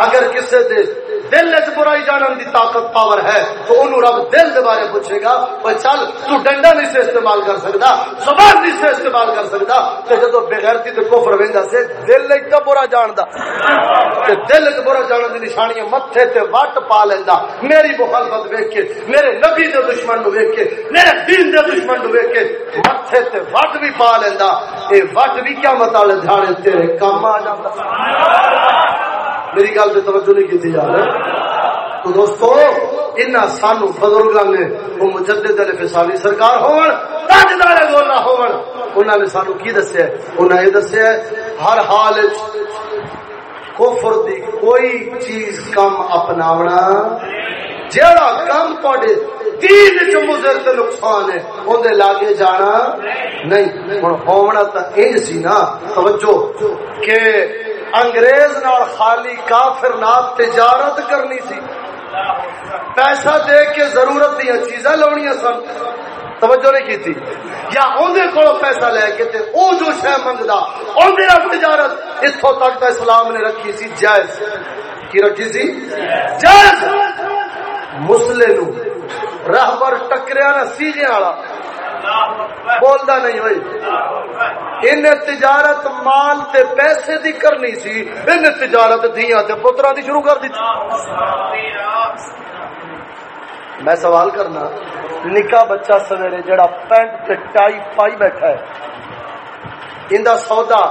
اگر کسے دے دل چ برائی جانن دی طاقت پاور ہے، تو انہوں رب دل دے بارے پوچھے گا وہ چل، تو ڈنڈا نہیں سے استعمال کر سکتا، زبان نہیں سے استعمال کر سکتا تے جدو بغیرتی تے کفر ویندا سے دل ایک برا جاندا، تے دل وچ برا جانن دی نشانی متھے تے وٹ پا لیندا۔ میری مخالفت ویکھ کے، میرے نبی دے دشمن نو ویکھ کے، میرے دین دے دشمن نو ویکھ کے متھے تے وٹ بھی پا لیندا۔ اے وٹ بھی کیا مطلب جھاڑے تیرے کام آ جاندا۔ میری گل سے توجہ نہیں کی جا رہی تو دوستو ان سانو بزرگاں نے وہ مجدد علی فسالی سرکار ہون، تاجدار گولنا ہون، انہاں نے سانو کی دسیا انہاں یہ دسیا ہر حال کفر دی کوئی چیز کم اپناونا۔ جیڑا کم پڑے تین چ مضر تے نقصان ہے، اون دے لاگے جانا نہیں۔ ہن ہونا تا اے سی نا، توجہ، کہ انگریز نال خالی کافر نال تجارت کرنی سی۔ پیسہ دے کے ضرورت دیا چیزاں لونیاں سن۔ توجہ نہیں کی تھی؟ یا اندر کو پیسہ لے کے تے او جو شہ منگدا اندر تجارت۔ اتوں تک تو اسلام نے رکھی سی جائز۔ کی رکھی سی؟ جائز۔ مسلے نو۔ راہبر ٹکریا نا سیجے والا۔ بولتا نہیں بھائی ان تجارت مال تے پیسے دی کرنی سی۔ ان تجارت دیا تے پترا دی شروع کر دی۔ میں سوال کرنا نکا بچہ سویرے جڑا پینٹ تے ٹائی پائی بیٹھا ہے ان دا سودا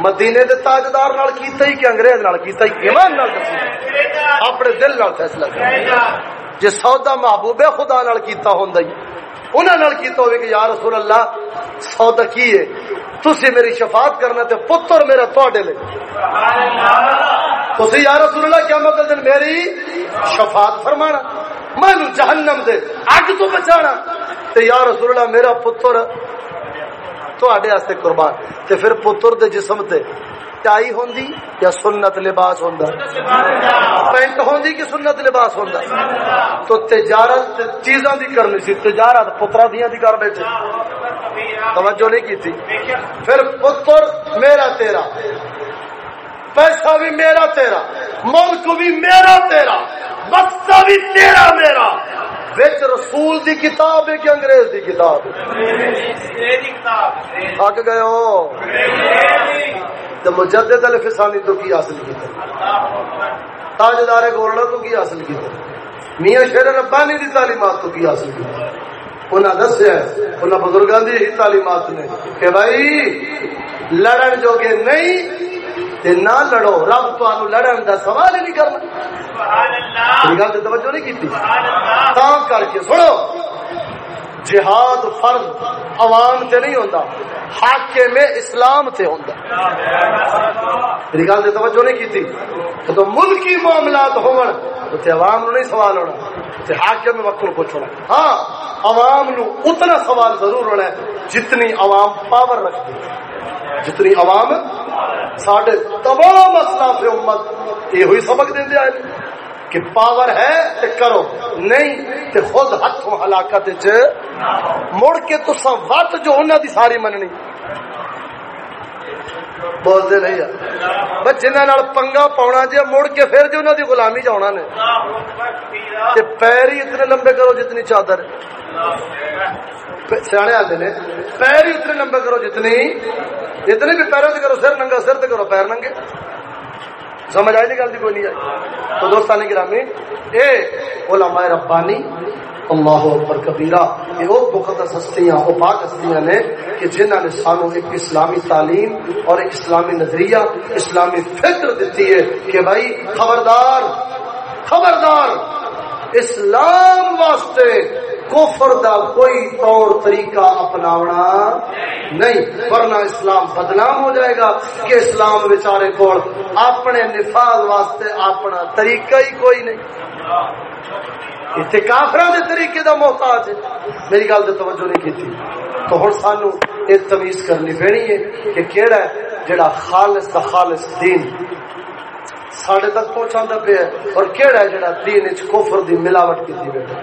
مدینے دے تاجدار نال کیتا ہی کہ انگریز نال کیتا ہی ایمان نال اپنے دل نال فیصلہ کر جے سودا محبوب خدا نال کیتا ہوندا ہی انہوں نے کیتا ہوئے کہ یا رسول اللہ سودا کی ہے تسی میری شفاعت کرنا تے پتر میرا تواڈے لے تسی یا رسول اللہ کیا مطلب دن میری شفاعت فرمانا میں جہنم دے اگ تو بچانا تے یا رسول اللہ میرا پتر تواڈے واسطے قربان۔ تے پھر پتر دے جسم تے ٹائی ہوندی یا سنت لباس ہوندا؟ پینٹ ہوندی کہ سنت لباس ہوندا؟ تو تجارت چیزاں دی کرنی سی، تجارت پترا دیاں دی کر بیٹھے توجہ نہیں کیتی؟ پھر پتر میرا تیرا۔ پیسہ بھی میرا تیرا، ملک بھی میرا تیرا بچہ بھی تیرا میرا۔ بچ رسول دی کتاب ہے کہ انگریز دی کتاب تھک گئے ہو۔ تو مجدد الفسانی تو کی حاصل کی؟ تاجدار گولڈا تو کی حاصل کی؟ میاں شیر ربانی دی تعلیمات تو کی حاصل کی؟ انہاں دسیا انہاں بزرگاں دی ہی تعلیمات نے کہ بھائی، لڑن جو کہ نہیں تے نہ لڑو رب تانوں لڑن دا سوال ہی نہیں کرنا۔ یہ گل تے توجہ نہیں کیتی۔ کر کے سنو جہاد فرض عوام تے نہیں ہوندا حاکم اسلام تے ہوندا۔ میری گل تے توجہ نہیں کیتی۔ تو ملکی معاملات ہون تے عوام نو نہیں سوال ہونا تے حاکم وقت کو پوچھنا ہاں عوام نو اتنا سوال ضرور ہونا ہے جتنی عوام پاور رکھتی جتنی عوام ساڈے تمام اسلاف امت یہ ہوئی سبق دے آئے کہ پاور ہے تے کرو، نہیں تے خود ہاتھوں ہلاکت مڑ کے تو وت جو انہوں دی ساری مننی۔ بولتے نہیں یار جنہ پنگا پاؤنا جی مڑ کے پھر جو انہوں دی غلامی جانا نے تے پیر ہی اتنے لمبے کرو جتنی چادر سیانے آتے نے پیر ہی اتنے لمبے کرو جتنی جتنے بھی پیروں سے کرو سر ننگا سر تے کرو پیر ننگے سمجھ آئی گل کوئی نہیں آئی تو دوستان گرامی اے علماء ربانی اللہ اکبر کبیرہ، یہ وہ مقدس ہستیاں، وہ پاک ہستیاں نے کہ جنہوں نے سانو ایک اسلامی تعلیم اور ایک اسلامی نظریہ، اسلامی فکر دیتی ہے کہ بھائی خبردار خبردار اسلام واسطے کفر دا کوئی طور طریقہ اپناونا نہیں، ورنہ اسلام بدنام ہو جائے گا کہ اسلام بیچارے کو اپنے نفاذ واسطے اپنا طریقہ ہی کوئی نہیں۔ اتنے کافر کے طریقے دا محتاج ہے۔ میری گل تو توجہ نہیں کی تو ہوں سانو یہ تمیز کرنی پینی ہے کہ کہڑا ہے جڑا خالص دا خالص دین ساڈے تک پہنچا پیا اور کہڑا ہے جڑا دین چ کفر دی ملاوٹ کی بیٹھا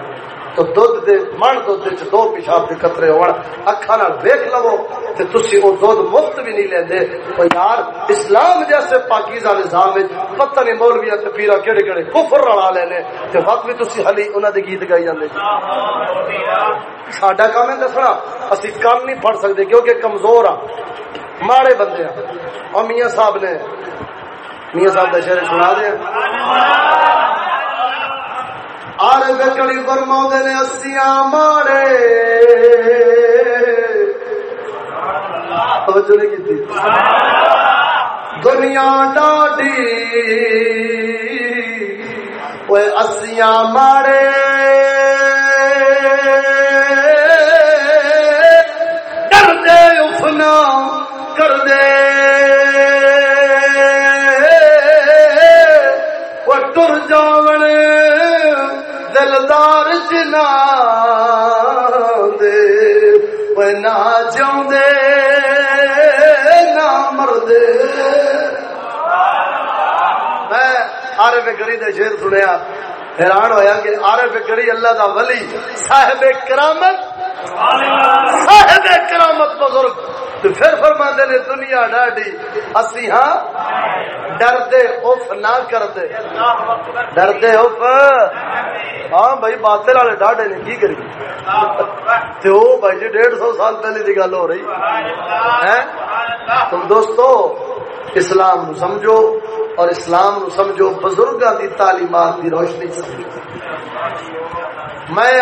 تو دودھ دے من دودھ چ دو پیشاب کے قطرے ہون۔ اکھاں نال ویکھ لو تے تسی او دودھ مفت بھی نہیں لیندے۔ او یار، اسلام جیسے پاکیزہ نظام وچ پتہ نہیں مولوی تے پیرا کیڑے کیڑے کفر رلا لینے تے وقت بھی تسی ہلی انہاں دے گیت گائی جاندے۔ ساڈا کام ہے دسنا، اسی کم نہیں پڑھ سکدے کیونکہ کمزور ہاں۔ ماڑے بندے ہاں۔ اور میاں صاحب نے میاں صاحب کا شعر سنا دیا آر بکڑی فرما نے اسیاں مارے۔ توجہ نہیں کی دنیا ڈاڈی۔ وہ اسیاں مارے۔ کر دے افنا کر دے۔ دے وہ نہ جاؤں دے نہ مرد میں عارف گری دے شیر سنیا حیران ہویا کہ عارف گری اللہ دا ولی صاحب کرامت صاحب کرامت بزرگ پھر فرما نے دنیا ڈاڈی اسی ہاں ڈردے اف نہ کر کردے ڈردے اف ہاں بھائی باطل والے ڈاڈے نے کی کری؟ تو بھائی جی ڈیڑھ سو سال پہلے کی گل ہو رہی۔ ہے تم دوستو اسلام نو سمجھو اور اسلام نو سمجھو بزرگاں دی تعلیمات دی روشنی سمجھو میں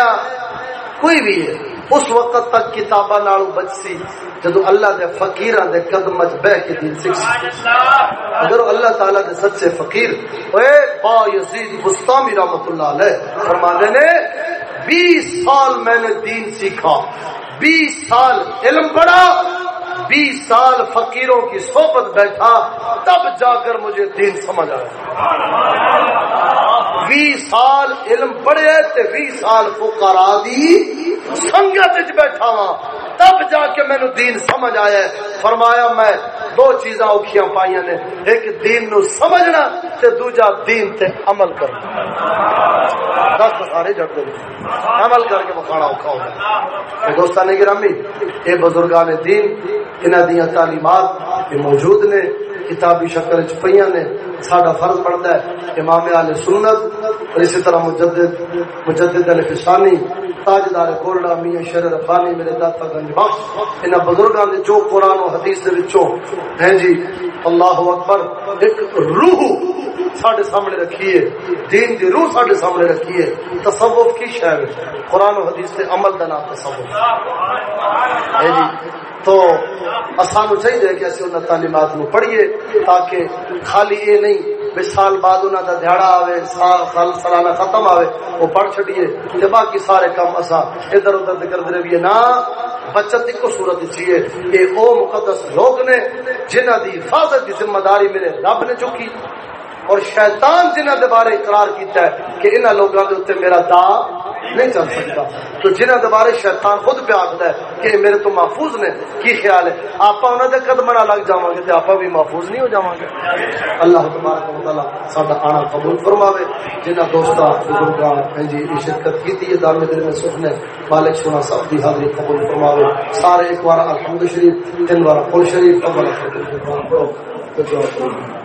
کوئی بھی ہے اس وقت تک کتاباں نالو بچسی جدو اللہ دے فقیراں دے قدم وچ بیٹھ کے دین سکھ اگر اللہ تعالی دے سچے فقیر اے با یزید بستامی رحمتہ اللہ علیہ فرمانے نے 20 سال میں نے دین سیکھا 20 سال علم پڑھا بیس سال فقیروں کی صحبت بیٹھا تب جا کر مجھے دین سمجھ آیا۔ بیس سال علم پڑھے تے بیس سال فقرا دی سنگت بیٹھا وا تب جا کے مینو دین سمجھ آیا ہے۔ فرمایا میں دو چیزاں اوکھیاں پائیاں نے۔ ایک دین نو سمجھنا تے دوجا دین تے عمل کرنا۔ دس سارے جڑ دے۔ عمل کر کے بخانا اوکھا ہوگا دوستان گرامی اے بزرگان دین، انہاں دیاں تعلیمات موجود نے، کتابی شکل چ پہ نے۔ ساڈا فرض بنتا ہے، امام علیہ سنت اور اسی طرح مجدد مجدد الفسانی تاجدار کولڈا میاں شر ربانی میرے داتا گنج بخش ان بزرگاں دے جو قرآن و حدیث دے وچوں، ہیں جی اللہ اکبر، ایک روح ساڈے سامنے رکھیے دین دی روح ساڈے سامنے رکھیے تصوف کی شے قرآن و حدیث دے عمل دا نام تصوف۔ ہے جی تو سانو چاہیے کہ اسی انہوں تعلیمات نو پڑھیے تاکہ خالی یہ نہیں بھی سال بعد انہوں کا دیہڑا آئے سال سال سالانہ ختم آئے وہ پڑھ چڑیے باقی سارے کام اصا ادھر ادھر کرتے رہیے۔ نہ، بچت ایک صورت چاہیے یہ وہ مقدس لوگ نے جنہ دی حفاظت کی ذمہ داری میرے رب نے چکی اور شیطان جنہ دے بارے اقرار کیتا ہے کہ انہاں لوگوں دے اوتے میرا دا نہیں چل سکتا۔ تو جنہ دے بارے شیطان خود پہ آخدا ہے کہ میرے تو محفوظ نے، کی خیال ہے؟ آپا انہاں دے قدم نہ لگ جاواں گے تے آپا بھی محفوظ نہیں ہو جاواں گے اللہ تبارک و تعالی ساڈا آنا قبول فرماوے۔ جنہ دوستاں، بزرگاں جی شرکت کیتی ہے دار دل میں سکھ نے، مالک سونا سب دی حاضری قبول فرماوے۔ سارے ایک بار الحمد شریف، تین بار قل شریف قبل فرماوے